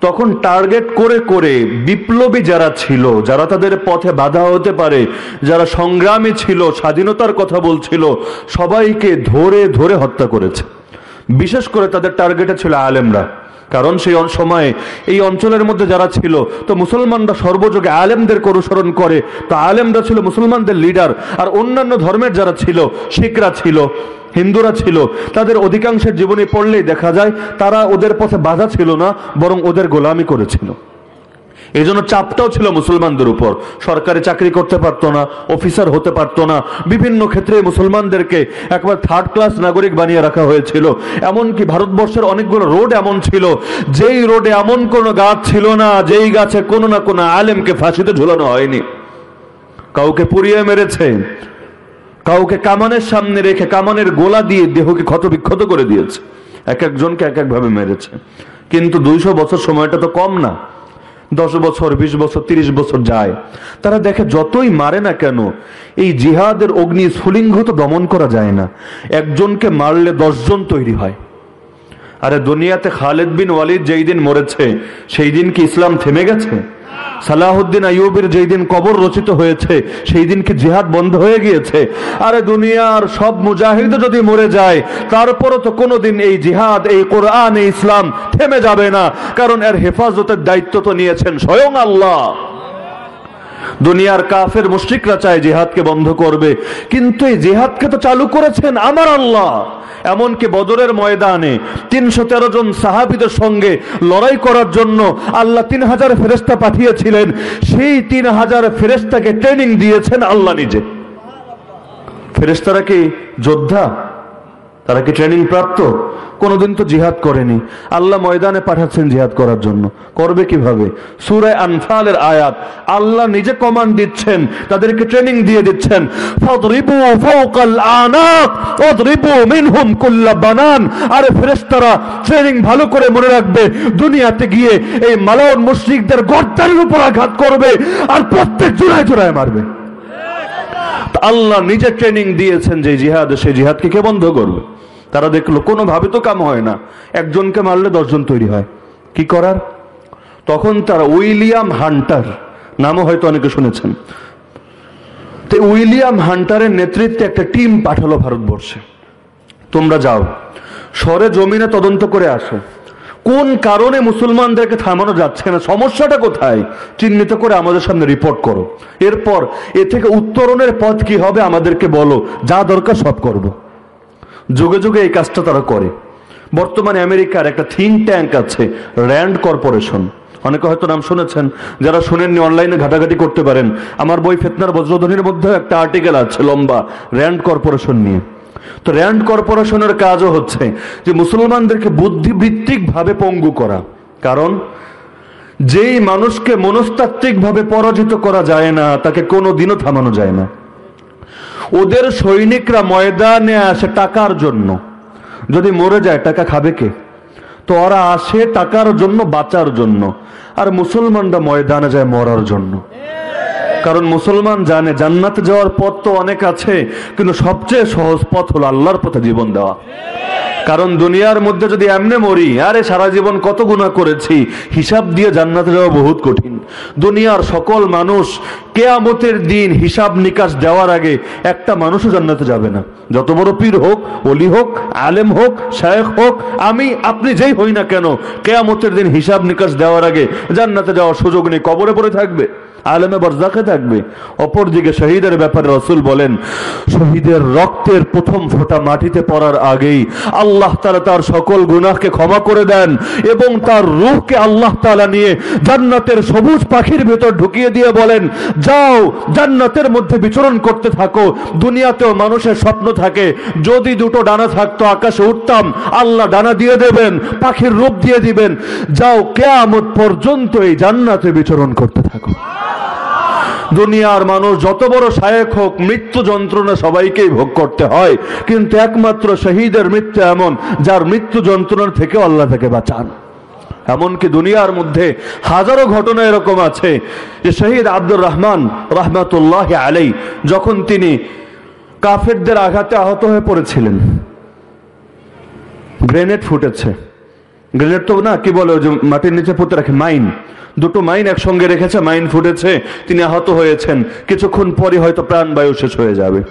Speaker 1: তখন টার্গেট করে করে বিপ্লবী যারা ছিল, যারা তাদের পথে বাধা হতে পারে, যারা সংগ্রামী ছিল, স্বাধীনতার কথা বলছিল, সবাইকে ধরে ধরে হত্যা করেছে। বিশেষ করে তাদের টার্গেটে ছিল আলেমরা। কারণ সেই সময়ে এই অঞ্চলের মধ্যে যারা ছিল, তো মুসলমানরা সর্বযোগে আলেমদের অনুসরণ করে। তো আলেমরা ছিল মুসলমানদের লিডার আর অন্যান্য ধর্মের যারা ছিল, শিখরা ছিল, হিন্দুরা ছিল, তাদের অধিকাংশের জীবনে পড়লেই দেখা যায় তারা ওদের পথে বাধা ছিল না, বরং ওদের গোলামি করেছিল। এই জন্য চাপটাও ছিল মুসলমানদের উপর। সরকারি চাকরি করতে পারতো না, অফিসার হতে পারতো না। বিভিন্ন ক্ষেত্রে মুসলমানদেরকে একবার থার্ড ক্লাস নাগরিক বানিয়ে রাখা হয়েছিল। এমনকি ভারতবর্ষের অনেকগুলো রোড এমন ছিল, যেই রোডে এমন কোনো গাছ ছিল না, যেই গাছে কোনো না কোনো আলেমকে ফাঁসিতে ঝুলানো হয়নি। কাউকে পুড়িয়ে মেরেছে, কাউকে কামানের সামনে রেখে কামানের গোলা দিয়ে দেহকে ক্ষত বিক্ষত করে দিয়েছে। এক একজনকে এক একভাবে মেরেছে। কিন্তু দুইশো বছর সময়টা তো কম না। দশ বছর, বিশ বছর, তিরিশ বছর যায়। তারা দেখে যতই মারে না কেন, এই জিহাদের অগ্নি স্ফুলিঙ্গ তো দমন করা যায় না। একজনকে মারলে দশজন তৈরি হয়। আরে দুনিয়াতে খালেদ বিন ওয়ালিদ যেই দিন মরেছে, সেই দিন কি ইসলাম থেমে গেছে? সালাহুদ্দিন আইয়ুবের যেই দিন কবর রচিত হয়েছে, সেই দিন কি জিহাদ বন্ধ হয়ে গিয়েছে? আরে দুনিয়ার সব মুজাহিদ যদি মরে যায়, তারপরও তো কোনোদিন এই জিহাদ, এই কোরআন, এই ইসলাম থেমে যাবে না। কারণ এর হেফাজতের দায়িত্ব তো নিয়েছেন স্বয়ং আল্লাহ। দুনিয়ার কাফের মুশ্রিকরা চায় জিহাদকে বন্ধ করবে। কিন্তু এই জিহাদকে তো চালু করেছেন আমার আল্লাহ। এমনকি বদরের ময়দানে তিনশো তেরো জন সাহাবিদের সঙ্গে লড়াই করার জন্য আল্লাহ তিন হাজার ফেরেস্তা পাঠিয়েছিলেন। সেই তিন হাজার ফেরেস্তাকে ট্রেনিং দিয়েছেন আল্লাহ নিজে। ফেরেস্তারা কি যোদ্ধা? তারা কি ট্রেনিং প্রাপ্ত? কোনোদিন তো জিহাদ করেনি। আল্লাহ ময়দানে পাঠাচ্ছেন জিহাদ করার জন্য। করবে কীভাবে? সুরায় আনফালের আয়াত, আল্লাহ নিজে কমান্ড দিচ্ছেন, তাদেরকে ট্রেনিং দিয়ে দিচ্ছেন। আরে ট্রেনিং ভালো করে মনে রাখবে, দুনিয়াতে গিয়ে এই উপর আঘাত করবে আর প্রত্যেক মারবে। আল্লাহ নিজে ট্রেনিং দিয়েছেন যে জিহাদ সেই জিহাদকে কে বন্ধ করবে? তারা দেখল, কোনোভাবে তো কাম হয় না। একজনকে মারলে দশজন তৈরি হয়। কি করার? তখন তারা উইলিয়াম হান্টার, নামও হয়তো অনেকে শুনেছেন। তো উইলিয়াম হান্টারের নেতৃত্বে একটা টিম পাঠালো ভারতবর্ষে। তোমরা যাও, সরে জমিনে তদন্ত করে আসো। কোন কারণে মুসলমানদেরকে থামানো যাচ্ছে না, সমস্যাটা কোথায়? চিহ্নিত করে আমাদের সামনে রিপোর্ট করো। এরপর এ থেকে উত্তরণের পথ কি হবে আমাদেরকে বলো, যা দরকার সব করব। যুগে যুগে এই কাজটা তারা করে। বর্তমানে আমেরিকার একটা থিঙ্ক ট্যাঙ্ক আছে, র্যান্ড কর্পোরেশন। অনেকে হয়তো নাম শুনেছেন, যারা শুনেননি, অনলাইনে ঘাটাঘাটি করতে পারেন। আমার বই ফেতনার বজ্রধ্বনির মধ্যে একটা আর্টিকেল আছে, লম্বা, র্যান্ড কর্পোরেশন নিয়ে। তো র্যান্ড কর্পোরেশনের কাজও হচ্ছে যে মুসলমানদেরকে বুদ্ধিবৃত্তিক ভাবে পঙ্গু করা। কারণ, যেই মানুষকে মনস্তাত্ত্বিক ভাবে পরাজিত করা যায় না, তাকে কোনো দিনও থামানো যায় না। ওদের সৈনিকরা ময়দানে আসে টাকার জন্য। যদি মরে যায়, টাকা খাবে কে? তো ওরা আসে টাকার জন্য, বাঁচার জন্য। আর মুসলমানরা ময়দানে যায় মরার জন্য। কারণ মুসলমান জানে জান্নাতে যাওয়ার পথ তো অনেক আছে, কিন্তু সবচেয়ে সহজ পথ হলো আল্লাহর পথে জীবন দেওয়া। কারণ দুনিয়ার মধ্যে যদি এমনে মরি, আরে সারা জীবন কত গুণা করেছি, হিসাব দিয়ে জান্নাতে যাওয়া বহুত কঠিন। দুনিয়ার সকল মানুষ কেয়ামতের দিন হিসাব নিকাশ দেওয়ার আগে একটা মানুষও জান্নাতে যাবে না। যত বড় পীর হোক অলি হোক, আলেম হোক, শায়েখ হোক, আমি, আপনি যেই হই না কেন, কেয়ামতের দিন হিসাব নিকাশ দেওয়ার আগে জান্নাতে যাওয়ার সুযোগ নেই, কবরে পড়ে থাকবে। আলেমে বরজাকে থাকবে। অপরদিকে শহীদের ব্যাপারে রসুল বলেন, শহীদের রক্তের প্রথম ফোঁটা মাটিতে পড়ার আগেই আল্লাহ তালা তার সকল গুনাহকে ক্ষমা করে দেন এবং তার রূহকে আল্লাহ তালা নিয়ে জান্নাতের সবুজ পাখির ভেতর ঢুকিয়ে দিয়ে বলেন, যাও, জান্নাতের মধ্যে বিচরণ করতে থাকো। দুনিয়াতেও মানুষের স্বপ্ন থাকে, যদি দুটো ডানা থাকতো আকাশে উঠতাম, আল্লাহ ডানা দিয়ে দেবেন, পাখির রূপ দিয়ে দিবেন। যাও, কেয়ামত পর্যন্ত এই জান্নাতে বিচরণ করতে থাকো। দুনিয়ার মানুষ যত বড় শায়েক হোক, মৃত্যু যন্ত্রণা সবাইকেই ভোগ করতে হয়। কিন্তু একমাত্র শহীদের মৃত্যু এমন, যার মৃত্যু যন্ত্রণা থেকে আল্লাহ থেকে বাঁচান। এমনকি দুনিয়ার মধ্যে হাজারো ঘটনা এরকম আছে যে শহীদ আব্দুর রহমান রহমাতুল্লাহ আলাই যখন তিনি কাফেরদের আঘাতে আহত হয়ে পড়েছিলেন গ্রেনেড ফুটেছে। গ্রেনেড তো না, কি বলে যে মাটির নিচে পুঁতে রাখে? মাইন। দুটো মাইন একসঙ্গে রেখেছে, মাইন ফুটেছে, তিনি আহত হয়েছেন। কিছুক্ষণ পরে হয়তো প্রাণবায়ু শেষ হয়ে যাবে।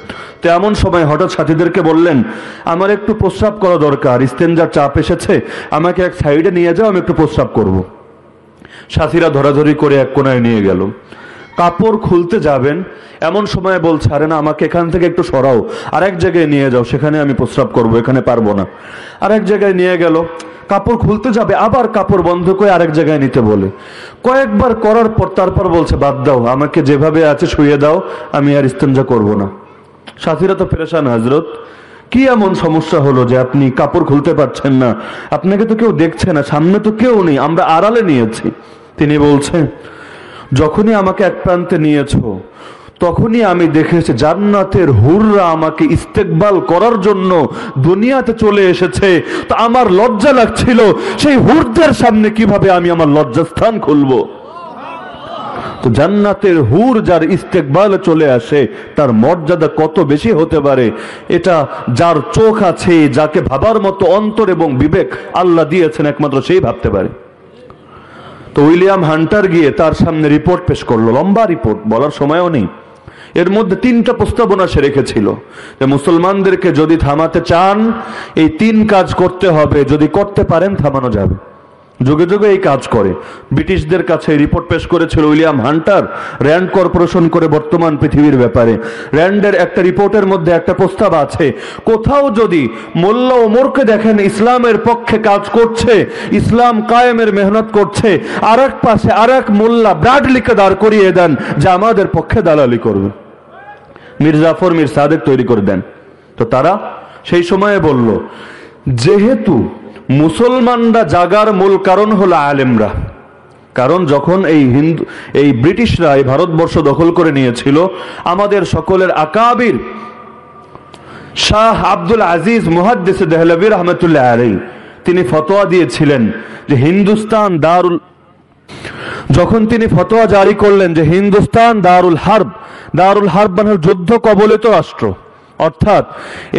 Speaker 1: তো এমন সময় হঠাৎ সাথীদেরকে বললেন, আমার একটু প্রস্রাব করা দরকার ইস্তেঞ্জার চাপ এসেছে, আমাকে এক সাইডে নিয়ে যাও, আমি একটু প্রস্রাব করব। সাথীরা ধরাধরি করে এক কোনায় নিয়ে গেল। কাপড় খুলতে যাবেন, এমন সময় বলছে, আরে না, আমাকে এখান থেকে একটু সরাও। আরেক জায়গায় নিয়ে যাও, সেখানে আমি প্রস্রাব করব, এখানে পারব না। আরেক জায়গায় নিয়ে গেল, কাপড় খুলতে যাবে, আবার কাপড় বন্ধ করে আরেক জায়গায় নিতে বলে। কয়েকবার করার পর তারপর বলছে, বাদ দাও, আমাকে যেভাবে আছে শুয়ে দাও, আমি আর ইস্তেঞ্জা করব না। সাথীরা তো পেরেশান হাজরত কি এমন সমস্যা হলো যে আপনি কাপড় খুলতে পারছেন না? আপনাকে তো কেউ দেখছে না, সামনে তো কেউ নেই, আমরা আড়ালে নিয়েছি। তিনি বলছেন যখনই আমাকে এক প্রান্তে নিয়েছ, তখনই আমি দেখেছি জান্নাতের হুররা আমাকে ইস্তেকবাল করার জন্য দুনিয়াতে চলে এসেছে। তো আমার লজ্জা লাগছিল, সেই হুরদের সামনে কীভাবে আমি আমার লজ্জাস্থান খুলবো? তো জান্নাতের হুর যার ইস্তেকবাল চলে আসে, তার মর্যাদা কত বেশি হতে পারে, এটা যার চোখ আছে, যাকে ভাবার মতো অন্তর এবং বিবেক আল্লাহ দিয়েছেন, একমাত্র সেই ভাবতে পারে। তো উইলিয়াম হান্টার গিয়ে তার সামনে রিপোর্ট পেশ করল, লম্বা রিপোর্ট, বলার সময়ও নেই। এর মধ্যে তিনটা প্রস্তাবনা সে রেখেছিল, যে মুসলমানদেরকে যদি থামাতে চান, এই তিন কাজ করতে হবে, যদি করতে পারেন, থামানো যাবে। যুগে যুগে এই কাজ করে। ব্রিটিশদের কাছে রিপোর্ট পেশ করেছিল উইলিয়াম হান্টার। র্যান্ড কর্পোরেশন করে বর্তমান পৃথিবীর ব্যাপারে। র্যান্ডের একটা রিপোর্টের মধ্যে একটা প্রস্তাব আছে। কোথাও যদি মোল্লা ওমরকে দেখেন ইসলামের পক্ষে কাজ করছে, ইসলাম কায়েমের মেহনত করছে আর এক পাশে আর এক মোল্লা ব্রাডলিকে দাঁড় করিয়ে দেন যে আমাদের পক্ষে দালালি করবে। মির্জাফর জাফর, মীর সাদেক তৈরি করে দেন। তো তারা সেই সময়ে বলল, যেহেতু মুসলমানরা জাগার মূল কারণ হলো আলেমরা। কারণ যখন এই হিন্দু, এই ব্রিটিশরা এই ভারতবর্ষ দখল করে নিয়েছিল, আমাদের সকলের আকাবির শাহ আব্দুল আজিজ মুহাদ্দিস দেহলবী রহমতুল্লাহ আলী তিনি ফতোয়া দিয়েছিলেন যে হিন্দুস্তান দারুল, যখন তিনি ফতোয়া জারি করলেন যে হিন্দুস্তান দারুল হার্ব দারুল হার্ব মানে যুদ্ধ কবলিত রাষ্ট্র। অর্থাৎ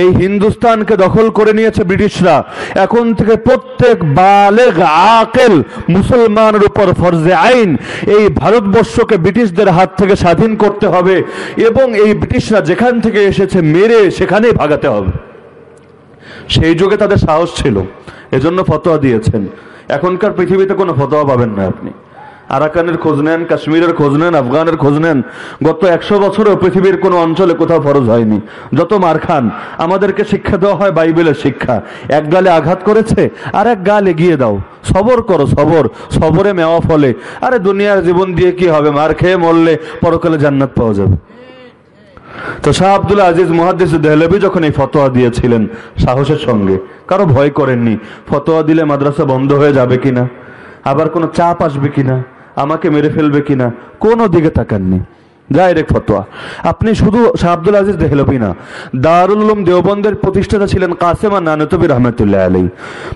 Speaker 1: এই হিন্দুস্তানকে দখল করে নিয়েছে ব্রিটিশরা। এখন থেকে প্রত্যেক বালেগ, আকেল মুসলমানের উপর ফরজে আইন এই ভারতবর্ষকে ব্রিটিশদের হাত থেকে স্বাধীন করতে হবে এবং এই ব্রিটিশরা যেখান থেকে এসেছে মেরে সেখানেই ভাগাতে হবে। সেই যুগে তাদের সাহস ছিল, এজন্য ফতোয়া দিয়েছেন। এখনকার পৃথিবীতে কোনো ফতোয়া পাবেন না আপনি। আরাকানের খোঁজ নেন, কাশ্মীরের খোঁজ নেন, আফগানের খোঁজ নেন। গত একশো বছরেও পৃথিবীর কোনো অঞ্চলে কোথাও ফরজ হয়নি। যত মার খান, আমাদেরকে শিক্ষা দেওয়া হয় বাইবেলের শিক্ষা। এক গালে আঘাত করেছে, আর এক গাল এগিয়ে দাও। সবর করো, সবর। সবরে মেওয়া ফলে। আরে দুনিয়ার জীবন দিয়ে কি হবে? মার খেয়ে মরলে পরকালে জান্নাত পাওয়া যাবে। তো শাহ আব্দুল আজিজ মহাদিস দেহলবি যখন এই ফতোয়া দিয়েছিলেন সাহসের সঙ্গে, কারও ভয় করেননি। ফতোয়া দিলে মাদ্রাসা বন্ধ হয়ে যাবে কিনা? আবার কোনো চাপ আসবে কিনা? আমাকে মেরে ফেলবে কিনা? কোনো দিকে তাকাননি। ডাইরেক্ট ফতোয়া আপনি শুধু শাহ আব্দুল আজিজ দেহলবি না, দারুল উলুম দেওবন্দের প্রতিষ্ঠাতা ছিলেন কাসেমা নানতবী রহমতুল্লাহ আলী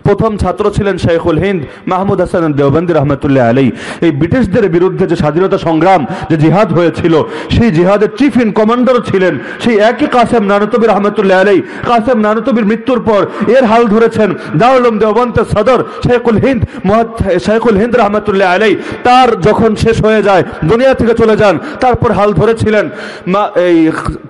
Speaker 1: প্রথম ছাত্র ছিলেন শেখুল হিন্দ মাহমুদ হাসান দেওবন্দি রহমতুল্লাহ আলী এই ব্রিটিশদের বিরুদ্ধে যে স্বাধীনতা সংগ্রাম, যে জিহাদ হয়েছিল, সেই জিহাদের চিফ ইন কমান্ডার ছিলেন সেই একই কাসেম নানতবী রহমতুল্লাহ আলী কাসেম নানতবীর মৃত্যুর পর এর হাল ধরেছেন দারুল উলুম দেওবন্দের সদর শেখুল হিন্দ শেখুল হিন্দ রহমতুল্লাহ আলী তার যখন শেষ হয়ে যায়, দুনিয়া থেকে চলে যান, তারপর হাল ধরেছিলেন। মা, এই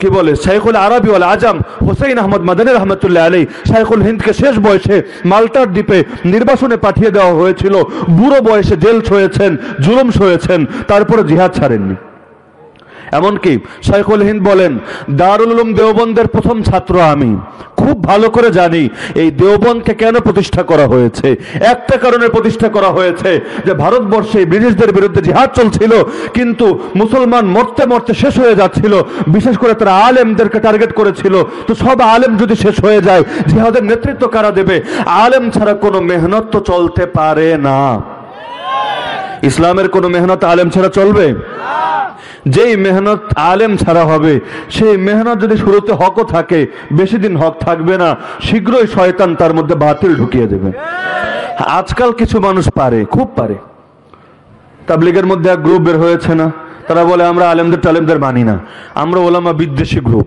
Speaker 1: কি বলে, শাইখুল আরবি ওয়াল আজম হোসেন আহমদ মাদানী রহমতুল্লাহ আলী শাইখুল হিন্দকে শেষ বয়সে মাল্টার দ্বীপে নির্বাসনে পাঠিয়ে দেওয়া হয়েছিল। বুড়ো বয়সে জেল ছয়েছেন, জুলুম সয়েছেন তারপরে জিহাদ ছাড়েননি। এমনকি শাইখুল হিন্দ বলেন, দারুল উলুম দেওবন্দের প্রথম ছাত্র আমি। খুব ভালো করে জানি এই দেওবন্দকে কেন প্রতিষ্ঠা করা হয়েছে। একটা কারণে প্রতিষ্ঠা করা হয়েছে যে ভারতবর্ষে ব্রিটিশদের বিরুদ্ধে জিহাদ চলছিল, কিন্তু মুসলমান মরতে মরতে শেষ হয়ে যাচ্ছিল। বিশেষ করে তারা আলেমদেরকে টার্গেট করেছিল। তো সব আলেম যদি শেষ হয়ে যায়, জিহাদের নেতৃত্ব কারা দেবে? আলেম ছাড়া কোনো মেহনত তো চলতে পারে না। ইসলামের কোনো মেহনত আলেম ছাড়া চলবে? যেই মেহনত আলেম ছাড়া হবে, সেই মেহনত যদি শুরুতে হকও থাকে, বেশি দিন হক থাকবে না, শীঘ্রই শয়তান তার মধ্যে বাতিল ঢুকিয়ে দেবে। আজকাল কিছু মানুষ পারে, খুব পারে। তাবলিগের মধ্যে এক গ্রুপ বের হয়েছে না? তারা বলে, আমরা আলেমদের টালেমদের মানি না। আমরা ওলামা বিদ্বেষী গ্রুপ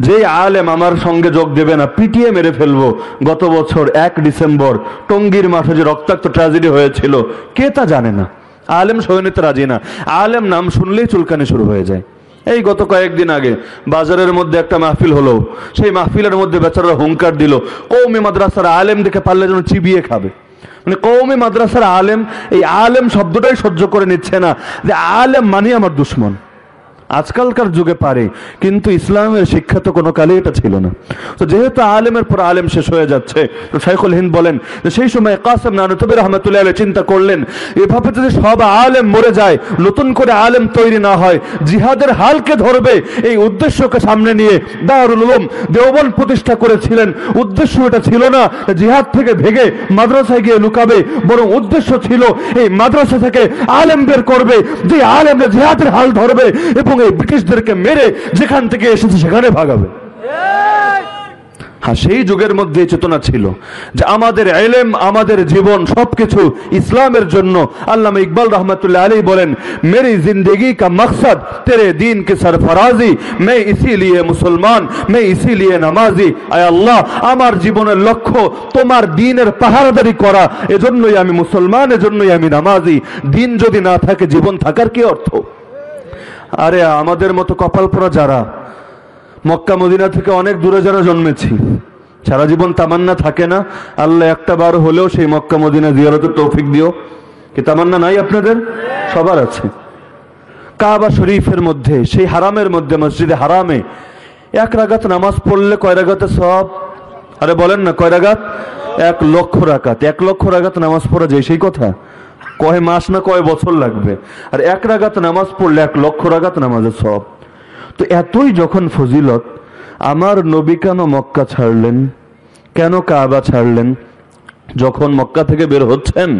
Speaker 1: যেই আলেম আমার সঙ্গে যোগ দেবে না, পিটিয়ে মেরে ফেলব। গত বছর এক ডিসেম্বর টঙ্গীর মাঠে যে রক্তাক্ত ট্র্যাজেডি হয়েছিল, কে তা জানে না? আলেম সহে নিতে রাজি না। আলেম নাম শুনলেই চুলকানি শুরু হয়ে যায়। এই গত কয়েকদিন আগে বাজারের মধ্যে একটা মাহফিল হলো। সেই মাহফিলের মধ্যে বেচারা হুঙ্কার দিল, কৌমি মাদ্রাসার আলেম দেখে পারলে যেন চিবিয়ে খাবে। মানে কৌমি মাদ্রাসার আলেম, এই আলেম শব্দটাই সহ্য করে নিচ্ছে না। যে আলেম মানি আমার দুশ্মন। আজকালকার যুগে পারে, কিন্তু ইসলামের শিক্ষা তো কোনো কালে এটা ছিল না। তো যেহেতু আলেমের পর আলেম শেষ হয়ে যাচ্ছে, তো শাইখুল হিন্দ বলেন যে সেই সময় কাসেম নানুতবির রহমতুল্লাহ আলী চিন্তা করলেন, এভাবে যদি সব আলেম মরে যায়, নতুন করে আলেম তৈরি না হয়, জিহাদের হালকে ধরবে, এই উদ্দেশ্যকে সামনে নিয়ে দারুল উলুম দেওবন প্রতিষ্ঠা করেছিলেন। উদ্দেশ্য এটা ছিল না জিহাদ থেকে ভেগে মাদ্রাসায় গিয়ে লুকাবে, বরং উদ্দেশ্য ছিল এই মাদ্রাসা থেকে আলেম বের করবে, যে আলেমরা জিহাদের হাল ধরবে এবং প্রথমে ব্রিটিশদেরকে মেরে যেখান থেকে এসেছে সেখানে ভাগাবে হ্যাঁ সেই যুগের মধ্যে চেতনা ছিল যে আমাদের এলেম, আমাদের জীবন সবকিছু ইসলামের জন্য। আল্লাহ ইকবাল রহমতুল্লাহ আলী বলেন, মেরি জিন্দগি কা মকসদ, তেরে দিন কে সরফরাজি, মে ইসি লিয়ে মুসলমান, মে ইসি লিয়ে নামাজি। আয় আল্লাহ, আমার জীবনের লক্ষ্য তোমার দিনের পাহারাদারি করা, এজন্যই আমি মুসলমান, এজন্যই আমি নামাজি। দিন যদি না থাকে, জীবন থাকার কি অর্থ? আরে, আমাদের মতো কপাল পরা যারা, মক্কা, মদিনা থেকে অনেক দূরে যারা জন্মেছি, সারা জীবন তামান্না থাকে না। আল্লাহ একটা বার হলেও সেই মক্কা, মদিনা জিয়ারতের তৌফিক দিও। কি তামান্না নাই আপনাদের? সবার আছে। কাবা শরীফের মধ্যে, সেই হারামের মধ্যে, মসজিদে হারামে, এক রাগাত নামাজ পড়লে কয় রাগাতে সব? আরে বলেন না, কয় রাগাত? এক লক্ষ রাকাত এক লক্ষ রাগাত নামাজ পড়া যায়, সেই কথা। কয় মাস না কয় বছর লাগবে? আর এক রাগাত নামাজ পড়লে এক লক্ষ রাগাত নামাজের সব তো এতই যখন ফজিলত, আমার নবী কেন মক্কা ছাড়লেন? কেন কাবা ছাড়লেন? যখন মক্কা থেকে বের হচ্ছেন,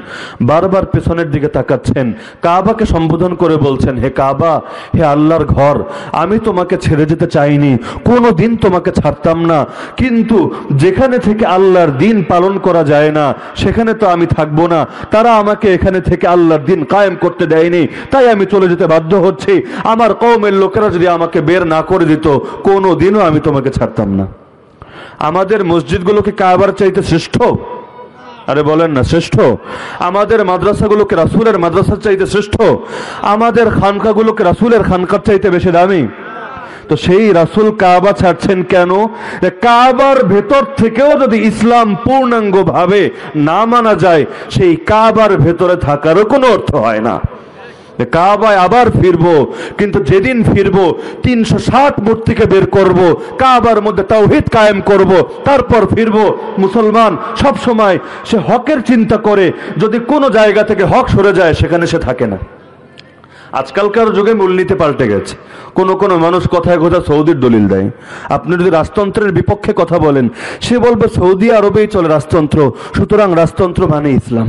Speaker 1: বারবার পেছনের দিকে তাকাচ্ছেন, কাবাকে সম্বোধন করে বলছেন, হে কাবা, হে আল্লাহর ঘর, আমি তোমাকে ছেড়ে যেতে চাইনি কোনো দিন তোমাকে ছাড়তাম না, কিন্তু যেখানে থেকে আল্লাহর দিন পালন করা যায় না, সেখানে তো আমি থাকব না, তারা আমাকে এখানে থেকে আল্লাহর দিন কায়েম করতে দেয়নি, তাই আমি চলে যেতে বাধ্য হচ্ছি, আমার কৌমের লোকেরা যদি আমাকে বের না করে দিত কোনো দিনও আমি তোমাকে ছাড়তাম না। আমাদের মসজিদগুলোকে কাবার চাইতে শ্রেষ্ঠ? আরে বলেন না, শ্রেষ্ঠ? আমাদের মাদ্রাসাগুলোকে রাসুলের মাদ্রাসার চাইতে শ্রেষ্ঠ? আমাদের খানকাগুলোকে রাসুলের খানকার চাইতে বেশি দামি? তো সেই রাসুল কাবা ছাড়ছেন কেন? কাবার ভেতর থেকেও যদি ইসলাম পূর্ণাঙ্গ ভাবে না মানা যায়, সেই কাবার ভেতরে থাকারও কোনো অর্থ হয় না। কাবায় আবার ফিরবো, কিন্তু যেদিন ফিরবো, তিনশো ষাট মূর্তিকে বের করব, কাবার মধ্যে তাওহিদ কায়েম করব, তারপর ফিরবো। মুসলমান সব সময় সে হকের চিন্তা করে, যদি কোনো জায়গা থেকে হক সরে যায়, সেখানে সে থাকে না। আজকালকার যুগে মূলনীতি পাল্টে গেছে। কোন কোন মানুষ কথায় কথা সৌদির দলিল দেয়। আপনি যদি রাজতন্ত্রের বিপক্ষে কথা বলেন, সে বলবে সৌদি আরবেই চলে রাজতন্ত্র, সুতরাং রাজতন্ত্র মানে ইসলাম।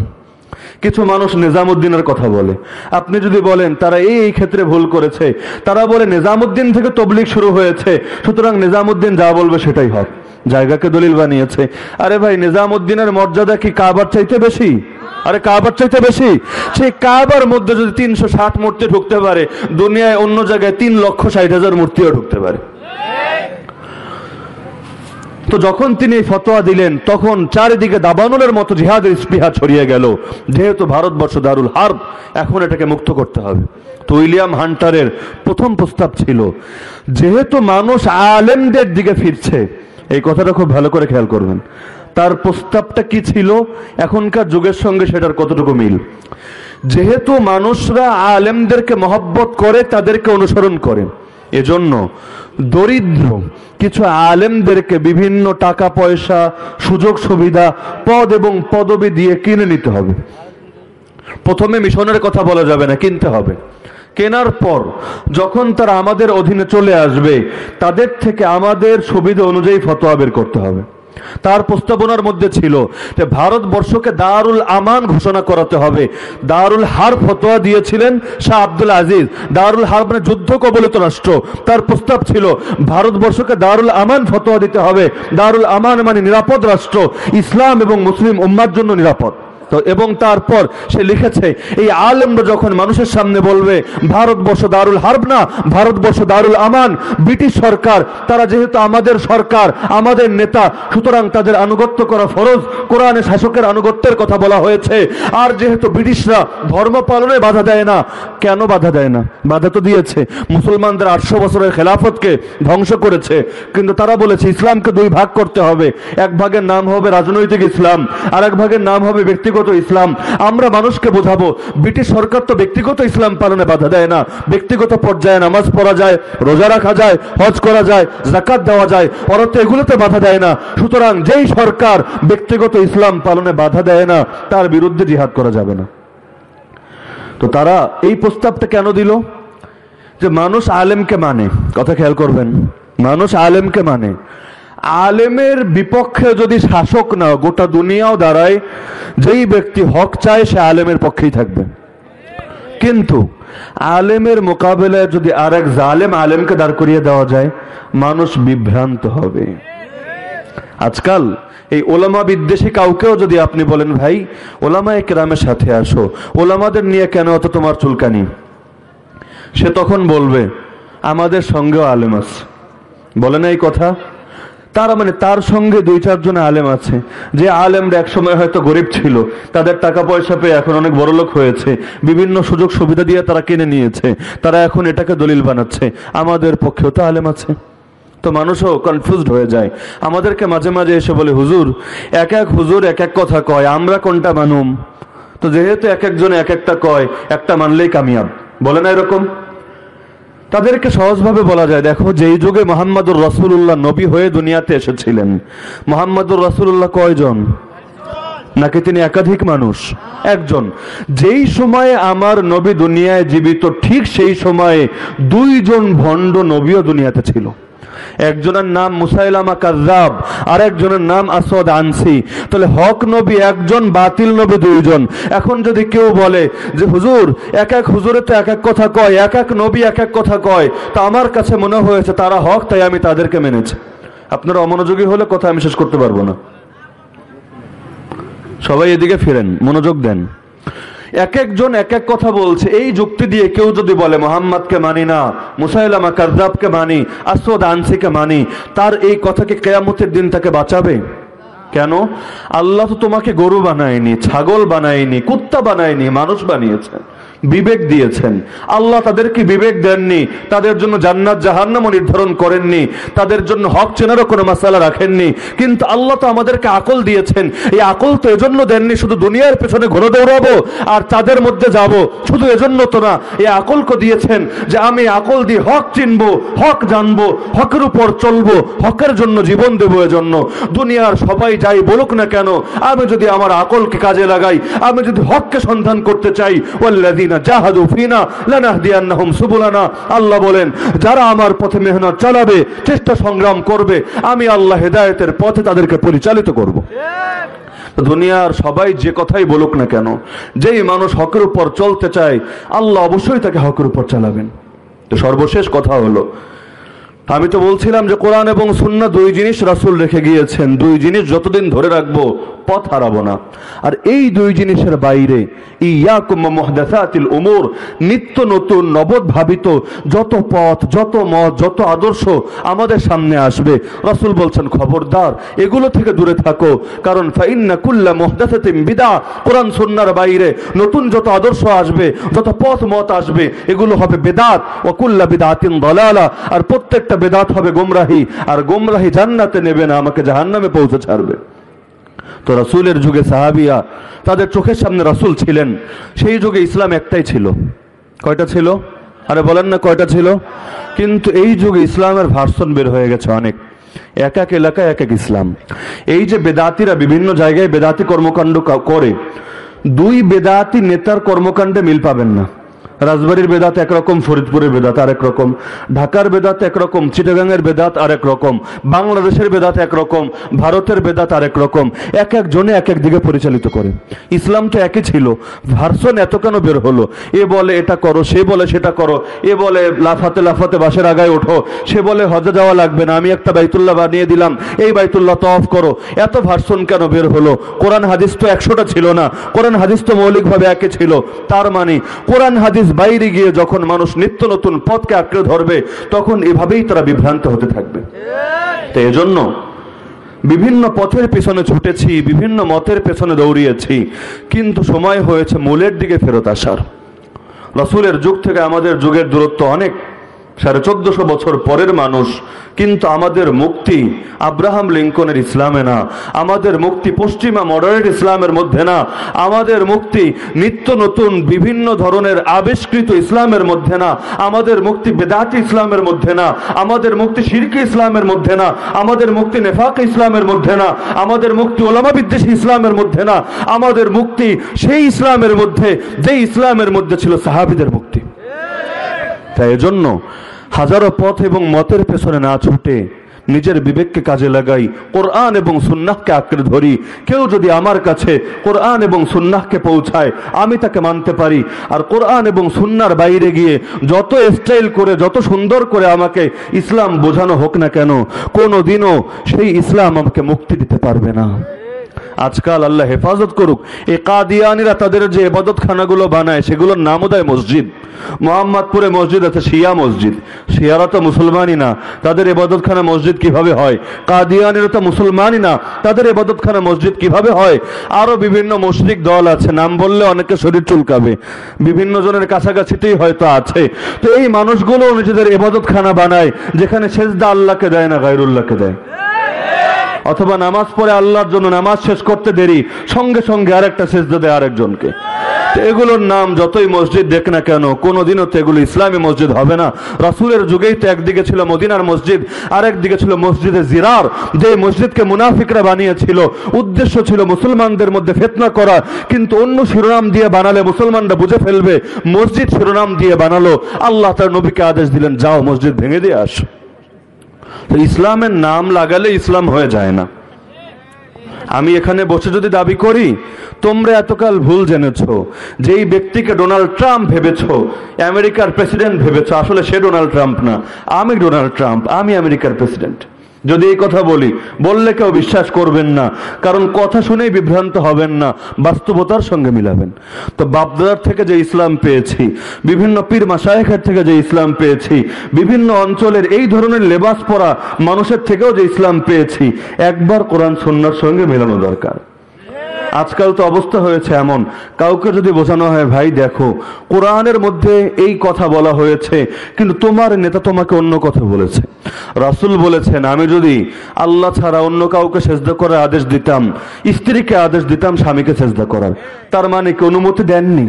Speaker 1: কিছু মানুষ নিজামুদ্দিনের কথা বলে। আপনি যদি বলেন, তারা এই এই ক্ষেত্রে ভুল করেছে, তারা বলে নিজামুদ্দিন থেকে তবলিগ শুরু হয়েছে, সুতরাং নিজামুদ্দিন যা বলবে সেটাই হক জায়গাকে দলিল বানিয়েছে। আরে ভাই, নিজামুদ্দিনের মর্যাদা কি কাবার চাইতে বেশি? আরে কাবার চাইতে বেশি? সেই কাবার মধ্যে যদি তিনশো ষাট মূর্তি ঢুকতে পারে, দুনিয়ায় অন্য জায়গায় তিন লক্ষ ষাট হাজার মূর্তিও ঢুকতে পারে। তো যখন তিনি এই ফতোয়া দিলেন, তখন চারিদিকে দাবানলের মতো জিহাদের স্পৃহা ছড়িয়ে গেল। যেহেতু ভারতবর্ষ দারুল হার্ব, এখন এটাকে মুক্ত করতে হবে। তো উইলিয়াম হান্টারের প্রথম প্রস্তাব ছিল, যেহেতু মানুষ আলেমদের দিকে ফিরছে। এই কথাটা খুব ভালো করে খেয়াল করবেন। তার প্রস্তাবটা কি ছিল? এখনকার যুগের সঙ্গে সেটার কতটুকু মিল? যেহেতু মানুষরা আলেমদেরকে মহব্বত করে, তাদেরকে অনুসরণ করে। এজন্য দরিদ্র, কিছু আলেমদেরকে বিভিন্ন টাকা, পয়সা, সুযোগ, সুবিধা, পদ এবং পদবি দিয়ে কিনে নিতে হবে। প্রথমে মিশনের কথা বলা যাবে না, কিনতে হবে। কেনার পর যখন তারা আমাদের অধীনে চলে আসবে, তাদের থেকে আমাদের সুবিধা অনুযায়ী ফতোয়া বের করতে হবে। তার প্রস্তাবনার মধ্যে ছিল যে ভারতবর্ষকে দারুল আমান ঘোষণা করাতে হবে। দারুল হার ফতোয়া দিয়েছিলেন শাহ আব্দুল আজিজ। দারুল হার মানে যুদ্ধ কবলিত রাষ্ট্র। তার প্রস্তাব ছিল, ভারতবর্ষকে দারুল আমান ফতোয়া দিতে হবে। দারুল আমান মানে নিরাপদ রাষ্ট্র। ইসলাম এবং মুসলিম উম্মার জন্য নিরাপদ। তো এবং তারপর সে লিখেছে, এই আলেমরা যখন মানুষের সামনে বলবে, ভারতবর্ষ দারুল হার্ব না, ভারতবর্ষ দারুল আমান, ব্রিটিশ সরকার, তারা যেহেতু আমাদের সরকার, আমাদের নেতা, সুতরাং তাদের আনুগত্য করা ফরজ, কোরআনে শাসকের আনুগত্যের কথা বলা হয়েছে। আর যেহেতু ব্রিটিশরা ধর্ম পালনে বাধা দেয় না, কেন বাধা দেয় না? বাধা তো দিয়েছে, মুসলমানদের আটশো বছরের খেলাফতকে ধ্বংস করেছে। কিন্তু তারা বলেছে, ইসলামকে দুই ভাগ করতে হবে, এক ভাগের নাম হবে রাজনৈতিক ইসলাম আর এক ভাগের নাম হবে ব্যক্তিগত ব্যক্তিগত ইসলাম, আমরা মানুষকে বোঝাবো। ব্রিটিশ সরকার তো ব্যক্তিগত ইসলাম পালনে বাধা দেয় না। ব্যক্তিগত পর্যায়ে নামাজ পড়া যায়, রোজা রাখা যায়, হজ করা যায় জাকাত দেওয়া যায়, ওরা এগুলোতে বাধা দেয় না। সুতরাং যেই সরকার ব্যক্তিগত ইসলাম পালনে বাধা দেয় না, তার বিরুদ্ধে জিহাদ করা যাবে না। তো তারা এই প্রস্তাবটা কেন দিল? যে মানুষ আলেমকে মানে। কথা খেয়াল করবেন। মানুষ আলেমকে মানে। আলেমের বিপক্ষে যদি শাসক না, গোটা দুনিয়াও দাঁড়ায়, যেই ব্যক্তি হক চায়, সে আলেমের পক্ষেই থাকবে। কিন্তু আলেমের মোকাবেলায় যদি আর এক জালেম আলেমকে দাঁড় করিয়ে দেওয়া যায়, মানুষ বিভ্রান্ত হবে। আজকাল এই ওলামা বিদ্বেষী কাউকেও যদি আপনি বলেন, ভাই ওলামা একরামের সাথে আসো। ওলামাদের নিয়ে কেন অত তোমার চুলকানি? সে তখন বলবে, আমাদের সঙ্গেও আলেম আছে। বলে না এই কথা? তার মানে তার সঙ্গে দুই, চারজন আলেম আছে। যে আলেমরা একসময় হয়তো গরিব ছিল, তাদের টাকা পয়সা পেয়ে এখন অনেক বড় লোক হয়েছে। বিভিন্ন সুযোগ সুবিধা দিয়ে তারা কিনে নিয়েছে। তারা এখন এটাকে দলিল বানাচ্ছে। আমাদের পক্ষেও তো আলেম আছে। তো মানুষও কনফিউজড হয়ে যায়। আমাদেরকে মাঝে মাঝে এসে বলে, হুজুর, এক এক হুজুর এক এক কথা কয়, আমরা কোনটা মানুম? তো যেহেতু এক একজন এক একটা কয়, একটা মানলেই কামিয়াব। বলে না এরকম? তাদেরকে সহজভাবে বলা যায়, দেখো, যেই যুগে মোহাম্মদুর রসুল্লাহ নবী হয়ে দুনিয়াতে এসেছিলেন, মোহাম্মদুর রসুল্লাহ কয়জন? নাকি তিনি একাধিক মানুষ? একজন। যেই সময়ে আমার নবী দুনিয়ায় জীবিত, ঠিক সেই সময়ে দুইজন ভণ্ড নবীও দুনিয়াতে ছিল। একজনের নাম মুসাইলামা কাজাব আর একজনের নাম আসদ আনসি। তাহলে হক নবী একজন, বাতিল নবী দুইজন। এখন যদি কেউ বলে যে, হুজুর, এক এক হুজুরে তো এক এক কথা কয়, এক এক নবী এক এক কথা কয় তা আমার কাছে মনে হয়েছে তারা হক, তাই আমি তাদেরকে মেনেছি। আপনারা অমনোযোগী হলে কথা আমি শেষ করতে পারব না। সবাই এদিকে ফিরেন, মনোযোগ দেন। এক একজন এক এক কথা বলছে। এই যুক্তি দিয়ে কেউ যদি বলে, মোহাম্মদকে মানি না, মুসাইলামা কারজাবকে মানি আসদ আনসিকে মানি, তার এই কথাকে কেয়ামতের দিন তাকে বাঁচাবে? কেন? আল্লাহ তো তোমাকে গরু বানায়নি, ছাগল বানায়নি, কুত্তা বানায়নি, মানুষ বানিয়েছেন বিবেক দিয়েছেন। আল্লাহ তাদেরকে বিবেক দেননি, তাদের জন্য জান্নাত জাহান্নামও নির্ধারণ করেননি, তাদের জন্য হক চেনারও কোনো মাসালা রাখেননি। কিন্তু আল্লাহ তো আমাদেরকে আকল দিয়েছেন। এই আকল তো এজন্য দেননি, শুধু দুনিয়ার পেছনে ঘন দৌড়াবো আর তাদের মধ্যে যাব। শুধু এজন্য তো না, এই আকলকে দিয়েছেন যে আমি আকল দিয়ে হক চিনব, হক জানব, হকের উপর চলবো, হকের জন্য জীবন দেবো এজন্য। দুনিয়ার সবাই যাই বলুক না কেন, আমি যদি আমার আকলকে কাজে লাগাই, আমি যদি হককে সন্ধান করতে চাই আল্লাহ বলেন, যারা আমার পথে মেহনত চালাবে, চেষ্টা সংগ্রাম করবে, আমি আল্লাহ হেদায়েতের পথে তাদেরকে পরিচালিত করব। দুনিয়ার সবাই যে কথাই বলুক না কেন, যেই মানুষ হকের উপর চলতে চায়, আল্লাহ অবশ্যই তাকে হকের উপর চালাবেন। তো সর্বশেষ কথা হলো আমি তো বলছিলাম যে কোরআন এবং সুন্না দুই জিনিস রাসূল রেখে গিয়েছেন। দুই জিনিস যতদিন ধরে রাখব, পথ হারাবো না। আর এই দুই জিনিসের বাইরে ইয়াকুম মুহদাসাতিল উমুর, নিত্য নতুন নবদ ভাবিত যত পথ, যত মত, যত আদর্শ আমাদের সামনে আসবে। রাসূল বলছেন, খবরদার, এগুলো থেকে দূরে থাকো। কারণ ফাইন্না কুল্লা মুহদাসাতিন বিদা কোরআন সুন্নার বাইরে নতুন যত আদর্শ আসবে, যত পথ মত আসবে, এগুলো হবে বেদাত ও কুল্লা বিদাতিন দলালা। আর প্রত্যেকটা বেদাত হবে গোমরাহি, আর গোমরাহি জান্নাতে নেবে না, আমাকে জাহান্নামে পৌঁছে ছাড়বে। তো রাসূলের যুগে সাহাবিয়া, তাদের চোখের সামনে রাসূল ছিলেন। সেই যুগে ইসলাম একটাই ছিল। কয়টা ছিল? আরে বলেন না কয়টা ছিল? কিন্তু এই যুগে ইসলামের ভার্সন বের হয়ে গেছে অনেক। এক এক এলাকায় এক এক ইসলাম। এই যে বেদাতিরা বিভিন্ন জায়গায় বেদাতি কর্মকাণ্ড করে, দুই বেদাতি নেতার কর্মকাণ্ডে মিল পাবেন না। রাজবাড়ির বেদাত একরকম, ফরিদপুরের বেদাত আরেক রকম ঢাকার বেদাত একরকম, চিটাগাংয়ের বেদাত আরেক রকম বাংলাদেশের বেদাত একরকম, ভারতের বেদাত আরেক রকম এক এক জনে এক এক দিকে পরিচালিত করে। ইসলাম তো একই ছিল। ভার্সন এত কেন বের হলো? এ বলে এটা করো, সে বলে সেটা করো, এ বলে লাফাতে লাফাতে বাসের আগায় ওঠো, সে বলে হজে যাওয়া লাগবে না, আমি একটা বাইতুল্লাহ বানিয়ে দিলাম, এই বাইতুল্লাহ তফ করো। এত ভার্সন কেন বের হলো? কোরআন হাদিস তো একশোটা ছিল না, কোরআন হাদিস তো মৌলিকভাবে একে ছিল। তার মানে কোরআন হাদিস বাইরে গিয়ে যখন মানুষ নিত্য নতুন পথকে আঁকড়ে ধরবে, তখন এভাবেই তারা বিভ্রান্ত হতে থাকবে। তো এজন্য বিভিন্ন পথের পেছনে ছুটেছি, বিভিন্ন মতের পেছনে দৌড়িয়েছি, কিন্তু সময় হয়েছে মূলের দিকে ফেরত আসার। রসুলের যুগ থেকে আমাদের যুগের দূরত্ব অনেক। সাড়ে চোদ্দশো বছর পরের মানুষ, কিন্তু আমাদের মুক্তি আব্রাহাম লিঙ্কনের ইসলামে না। আমাদের মুক্তি পশ্চিমা মডারেট ইসলামের মধ্যে না। আমাদের মুক্তি নিত্য নতুন বিভিন্ন ধরনের আবিষ্কৃত ইসলামের মধ্যে না। আমাদের মুক্তি বেদাতি ইসলামের মধ্যে না। আমাদের মুক্তি শিরকি ইসলামের মধ্যে না। আমাদের মুক্তি নেফাক ইসলামের মধ্যে না। আমাদের মুক্তি ওলামা বিদ্বেষী ইসলামের মধ্যে না। আমাদের মুক্তি সেই ইসলামের মধ্যে যে ইসলামের মধ্যে ছিল সাহাবিদের মুক্তি। তাই এজন্য হাজারো পথ এবং মতের পেছনে না ছুটে নিজের বিবেককে কাজে লাগাই কোরআন এবং সুন্নাহকে আঁকড়ে ধরি। কেউ যদি আমার কাছে কোরআন এবং সুন্নাহকে পৌঁছায়, আমি তাকে মানতে পারি। আর কোরআন এবং সুন্নার বাইরে গিয়ে যত স্টাইল করে, যত সুন্দর করে আমাকে ইসলাম বোঝানো হোক না কেন কোনো দিনও সেই ইসলাম আমাকে মুক্তি দিতে পারবে না। আজকাল আল্লাহ হেফাজত করুক। এ কাদিয়ানিরা তাদের যে এবাদত খানাগুলো বানায়, সেগুলোর নামও দেয় মসজিদ। মোহাম্মদপুরে মসজিদ আছে, শিয়া মসজিদ। শিয়ারা তো মুসলমানই না। তাদের এবাদতখানা মসজিদ কীভাবে হয়? কাদিয়ানিরা তো মুসলমানই না। তাদের এবাদতখানা মসজিদ কীভাবে হয়? আরও বিভিন্ন মুশরিক দল আছে, নাম বললে অনেকে শরীর চুলকাবে। বিভিন্ন জনের কাছাকাছিতেই হয়তো আছে। তো এই মানুষগুলো নিজেদের এবাদতখানা বানায়, যেখানে সেজদা আল্লাহকে দেয় না, গায়রুল্লাহকে দেয়। অথবা নামাজ পড়ে আল্লাহর জন্য নামাজ শেষ করতে দেরি, সঙ্গে সঙ্গে আরেকটা সেজদা দেয় আরেকজনকে। এগুলোর নাম যতই মসজিদ দেখ না কেন, কোনোদিনও তো এগুলো ইসলামী মসজিদ হবে না। রাসূলের যুগেই তো একদিকে ছিল মদিনার মসজিদ, আরেকদিকে ছিল মসজিদে জিরার। যে মসজিদকে মুনাফিকরা বানিয়েছিল, উদ্দেশ্য ছিল মুসলমানদের মধ্যে ফেতনা করা, কিন্তু অন্য শিরোনাম দিয়ে বানালে মুসলমানরা বুঝে ফেলবে, মসজিদ শিরোনাম দিয়ে বানালো, আল্লাহ তার নবীকে আদেশ দিলেন, যাও মসজিদ ভেঙে দিয়ে আসো। ইসলামের নাম লাগালে ইসলাম হয়ে যায় না। আমি এখানে বসে যদি দাবি করি, তোমরা এতকাল ভুল জেনেছ, যেই ব্যক্তিকে ডোনাল্ড ট্রাম্প ভেবেছ, আমেরিকার প্রেসিডেন্ট ভেবেছ, আসলে সে ডোনাল্ড ট্রাম্প না। আমি ডোনাল্ড ট্রাম্প, আমি আমেরিকার প্রেসিডেন্ট। যদি এই কথা বলি, বললে কেউ বিশ্বাস করবেন না, কারণ কথা শুনেই বিভ্রান্ত হবেন না, বাস্তবতার সঙ্গে মিলাবেন। তো বাপদাদার থেকে যে ইসলাম পেয়েছি, বিভিন্ন পীর মাসায়েখের থেকে যে ইসলাম পেয়েছি, বিভিন্ন অঞ্চলের এই ধরনের লেবাস পরা মানুষের থেকেও যে ইসলাম পেয়েছি, একবার কোরআন সন্ন্যার সঙ্গে মেলানো দরকার। আজকাল তো অবস্থা হয়েছে এমন। কাউকে যদি বোঝানো হয়, ভাই, দেখো, কোরআনের মধ্যে এই কথা বলা হয়েছে, কিন্তু তোমার নেতা তোমাকে অন্য কথা বলেছে। রাসুল বলেছেন, আমি যদি আল্লাহ ছাড়া অন্য কাউকে সেজদা করার আদেশ দিতাম, স্ত্রীকে আদেশ দিতাম, স্বামীকে সেজদা করার। তার মানে কি অনুমতি দেননি?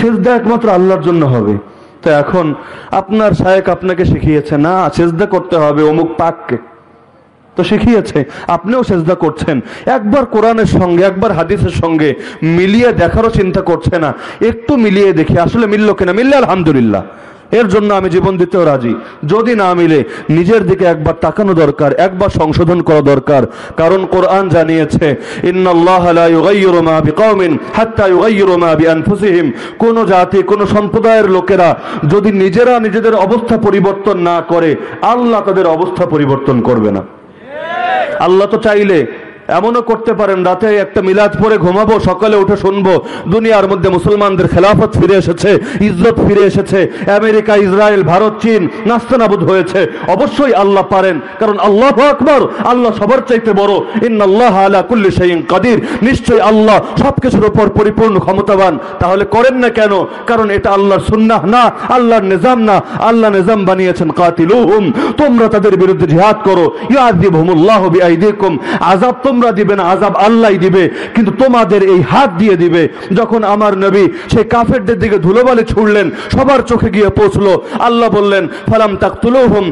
Speaker 1: সেজদা একমাত্র আল্লাহর জন্য হবে। তো এখন আপনার শায়েক আপনাকে শিখিয়েছে, না, সেজদা করতে হবে অমুক পাককে। তো শিখিয়েছে, আপনিও সেজদা করছেন। একবার কোরআনের সঙ্গে, একবার হাদিসের সঙ্গে মিলিয়ে দেখারও চিন্তা করছে না। একটু মিলিয়ে দেখি, আসলে মিলল কিনা? মিললে আলহামদুলিল্লাহ। এর জন্য আমি জীবন দিতেও রাজি। যদি না মিলে, নিজের দিকে একবার তাকানো দরকার, একবার সংশোধন করা দরকার। কারণ কোরআন জানিয়েছে কোন জাতি, কোন সম্প্রদায়ের লোকেরা যদি নিজেরা নিজেদের অবস্থা পরিবর্তন না করে, আল্লাহ তাদের অবস্থা পরিবর্তন করবে না। আল্লাহ তো চাইলে এমনও করতে পারেন, রাতে একটা মিলাদ পরে ঘুমাবো, সকালে উঠে শুনব, দুনিয়ার মধ্যে মুসলমানদের খেলাফত ফিরে এসেছে, ইজ্জত ফিরে এসেছে, আমেরিকা, ইসরায়েল, ভারত, চীন নাস্তানাবুদ হয়েছে। অবশ্যই আল্লাহ পারেন, কারণ আল্লাহ আকবর, আল্লাহ সবার চাইতে বড়। ইন্নাল্লাহ আলা কুল্লি শাইইন কাদির। নিশ্চয়ই আল্লাহ সবকিছুর উপর পরিপূর্ণ ক্ষমতাবান। তাহলে করেন না কেন? কারণ এটা আল্লাহর সুন্নাহ না, আল্লাহর নিজাম না। আল্লাহ নিজাম বানিয়েছেন কাতিলুহুম। তোমরা তাদের বিরুদ্ধে জিহাদ করো। ইয়াযিবহুমুল্লাহ বিআইদিকুম। আযাব তোমরা দিবে না, আযাব আল্লাহই দিবে, কিন্তু তোমাদের এই হাত দিয়ে দিবে। যখন আমার নবী সেই কাফেরদের দিকে ধুলোবালি ছুড়লেন, সবার চোখে গিয়ে পৌঁছলো। আল্লাহ বললেন, ফালাম তাকতুলুহুম,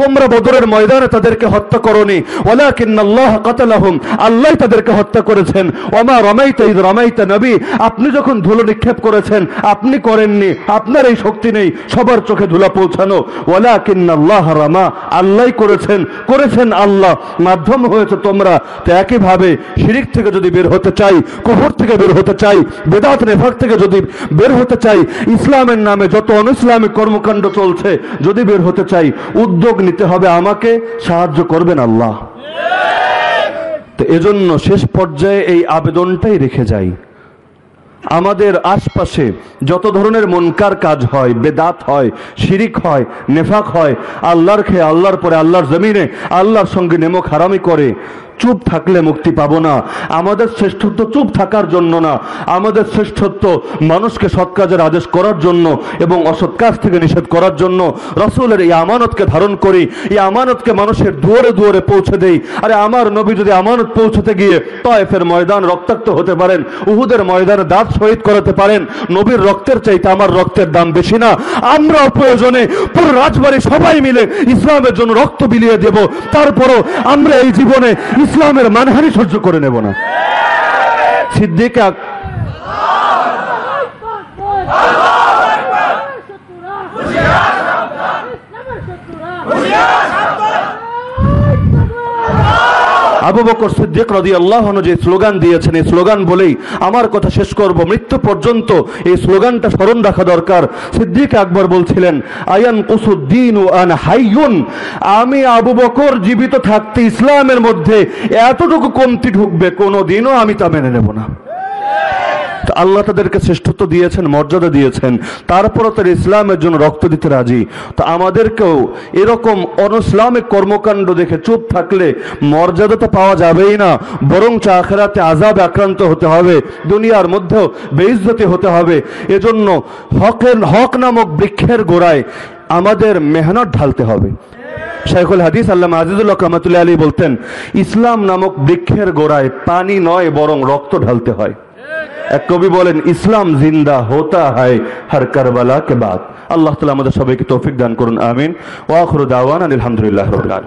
Speaker 1: তোমরা বদরের ময়দানে তাদেরকে হত্যা করনি, ওয়ালাকিন্নাল্লাহ কাতালাহুম, আল্লাহ তাদেরকে হত্যা করেছেন। ওমা রমাইতা ইদ রমাইতা নবী, আপনি যখন ধুলো নিক্ষেপ করেছেন, আপনি করেননি, আপনার এই শক্তি নেই, সবার চোখে ধুলা পৌঁছানো। ওয়ালাকিন্নাল্লাহ রামা, আল্লাহ করেছেন করেছেন আল্লাহ, মাধ্যম হয়েছে তোমরা। একইভাবে শিরিক থেকে যদি বের হতে চাই, কুফর থেকে বের হতে চাই, বেদাত নেফাক থেকে যদি বের হতে চাই, ইসলামের নামে যত অনুইসলামিক কর্মকাণ্ড চলছে, যদি বের হতে চাই, উদ্যোগ নিতে হবে আমাকে, সাহায্য করবেন আল্লাহ। তো এজন্য শেষ পর্যায়ে এই আবেদনটাই রেখে যাই। আমাদের আশপাশে যত ধরনের মনকার কাজ হয়, বেদাত হয়, শিরিক হয়, নেফাক হয়, আল্লাহর খেয়ে আল্লাহর পরে আল্লাহর জমিনে আল্লাহর সঙ্গে নেমক হারামি করে চুপ থাকলে মুক্তি পাব না। আমাদের শ্রেষ্ঠত্ব চুপ থাকার জন্য না। আমাদের শ্রেষ্ঠত্ব মানুষকে সৎ কাজের আদেশ করার জন্য এবং অসৎ কাজ থেকে নিষেধ করার জন্য। রসুলের এই আমানতকে ধারণ করি। এই আমানতকে মানুষের দুয়ারে দুয়ারে পৌঁছে দেই। আরে আমার নবী যদি আমানত পৌঁছতে গিয়ে তয়েফের ময়দান রক্তাক্ত হতে পারেন, উহুদের ময়দানে দাঁত শহীদ করাতে পারেন, নবীর রক্তের চাইতে আমার রক্তের দাম বেশি না। আমরা প্রয়োজনে পুরো রাজবাড়ি সবাই মিলে ইসলামের জন্য রক্ত বিলিয়ে দেব। তারপরও আমরা এই জীবনে ইসলামের মানহানি সহ্য করে নেব না। সিদ্দিক আবু বকর সিদ্দিক রদি আল্লাহ যে স্লোগান দিয়েছেন, এই স্লোগান বলেই আমার কথা শেষ করব। মৃত্যু পর্যন্ত এই স্লোগানটা স্মরণ রাখা দরকার। সিদ্দিক আকবর বলছিলেন, আয়ান কুসুদ্দিন আন হাইয়ুন। আমি আবু বকর জীবিত থাকতে ইসলামের মধ্যে এতটুকু কমতি ঢুকবে কোনো দিনও আমি তা মেনে নেব না। আল্লাহ তাদেরকে শ্রেষ্ঠত্ব দিয়েছেন, মর্যাদা দিয়েছেন। তারপরও তার ইসলামের জন্য রক্ত দিতে রাজি। তো আমাদেরকেও এরকম অনইসলামিক কর্মকাণ্ড দেখে চুপ থাকলে মর্যাদা তো পাওয়া যাবেই না বরং আখেরাতে আজাব আক্রান্ত হতে হবে, দুনিয়ার মধ্যেও বেইজ্জতি হতে হবে। এজন্য হকের হক নামক বৃক্ষের গোড়ায় আমাদের মেহনত ঢালতে হবে। শাইখুল হাদিস আল্লাহ আজিজুল্লাহ কামাতুল্লাহ আলী বলতেন, ইসলাম নামক বৃক্ষের গোড়ায় পানি নয়, বরং রক্ত ঢালতে হয়। এক কবি বলেন, ইসলাম জিন্দা হতা হায় হর কারবালা কে বাদ আল্লাহ তালা আমাদের সবাইকে তৌফিক দান করুন, আমিন। ওয়াখর দাওয়ান আলহামদুলিল্লাহ রহমান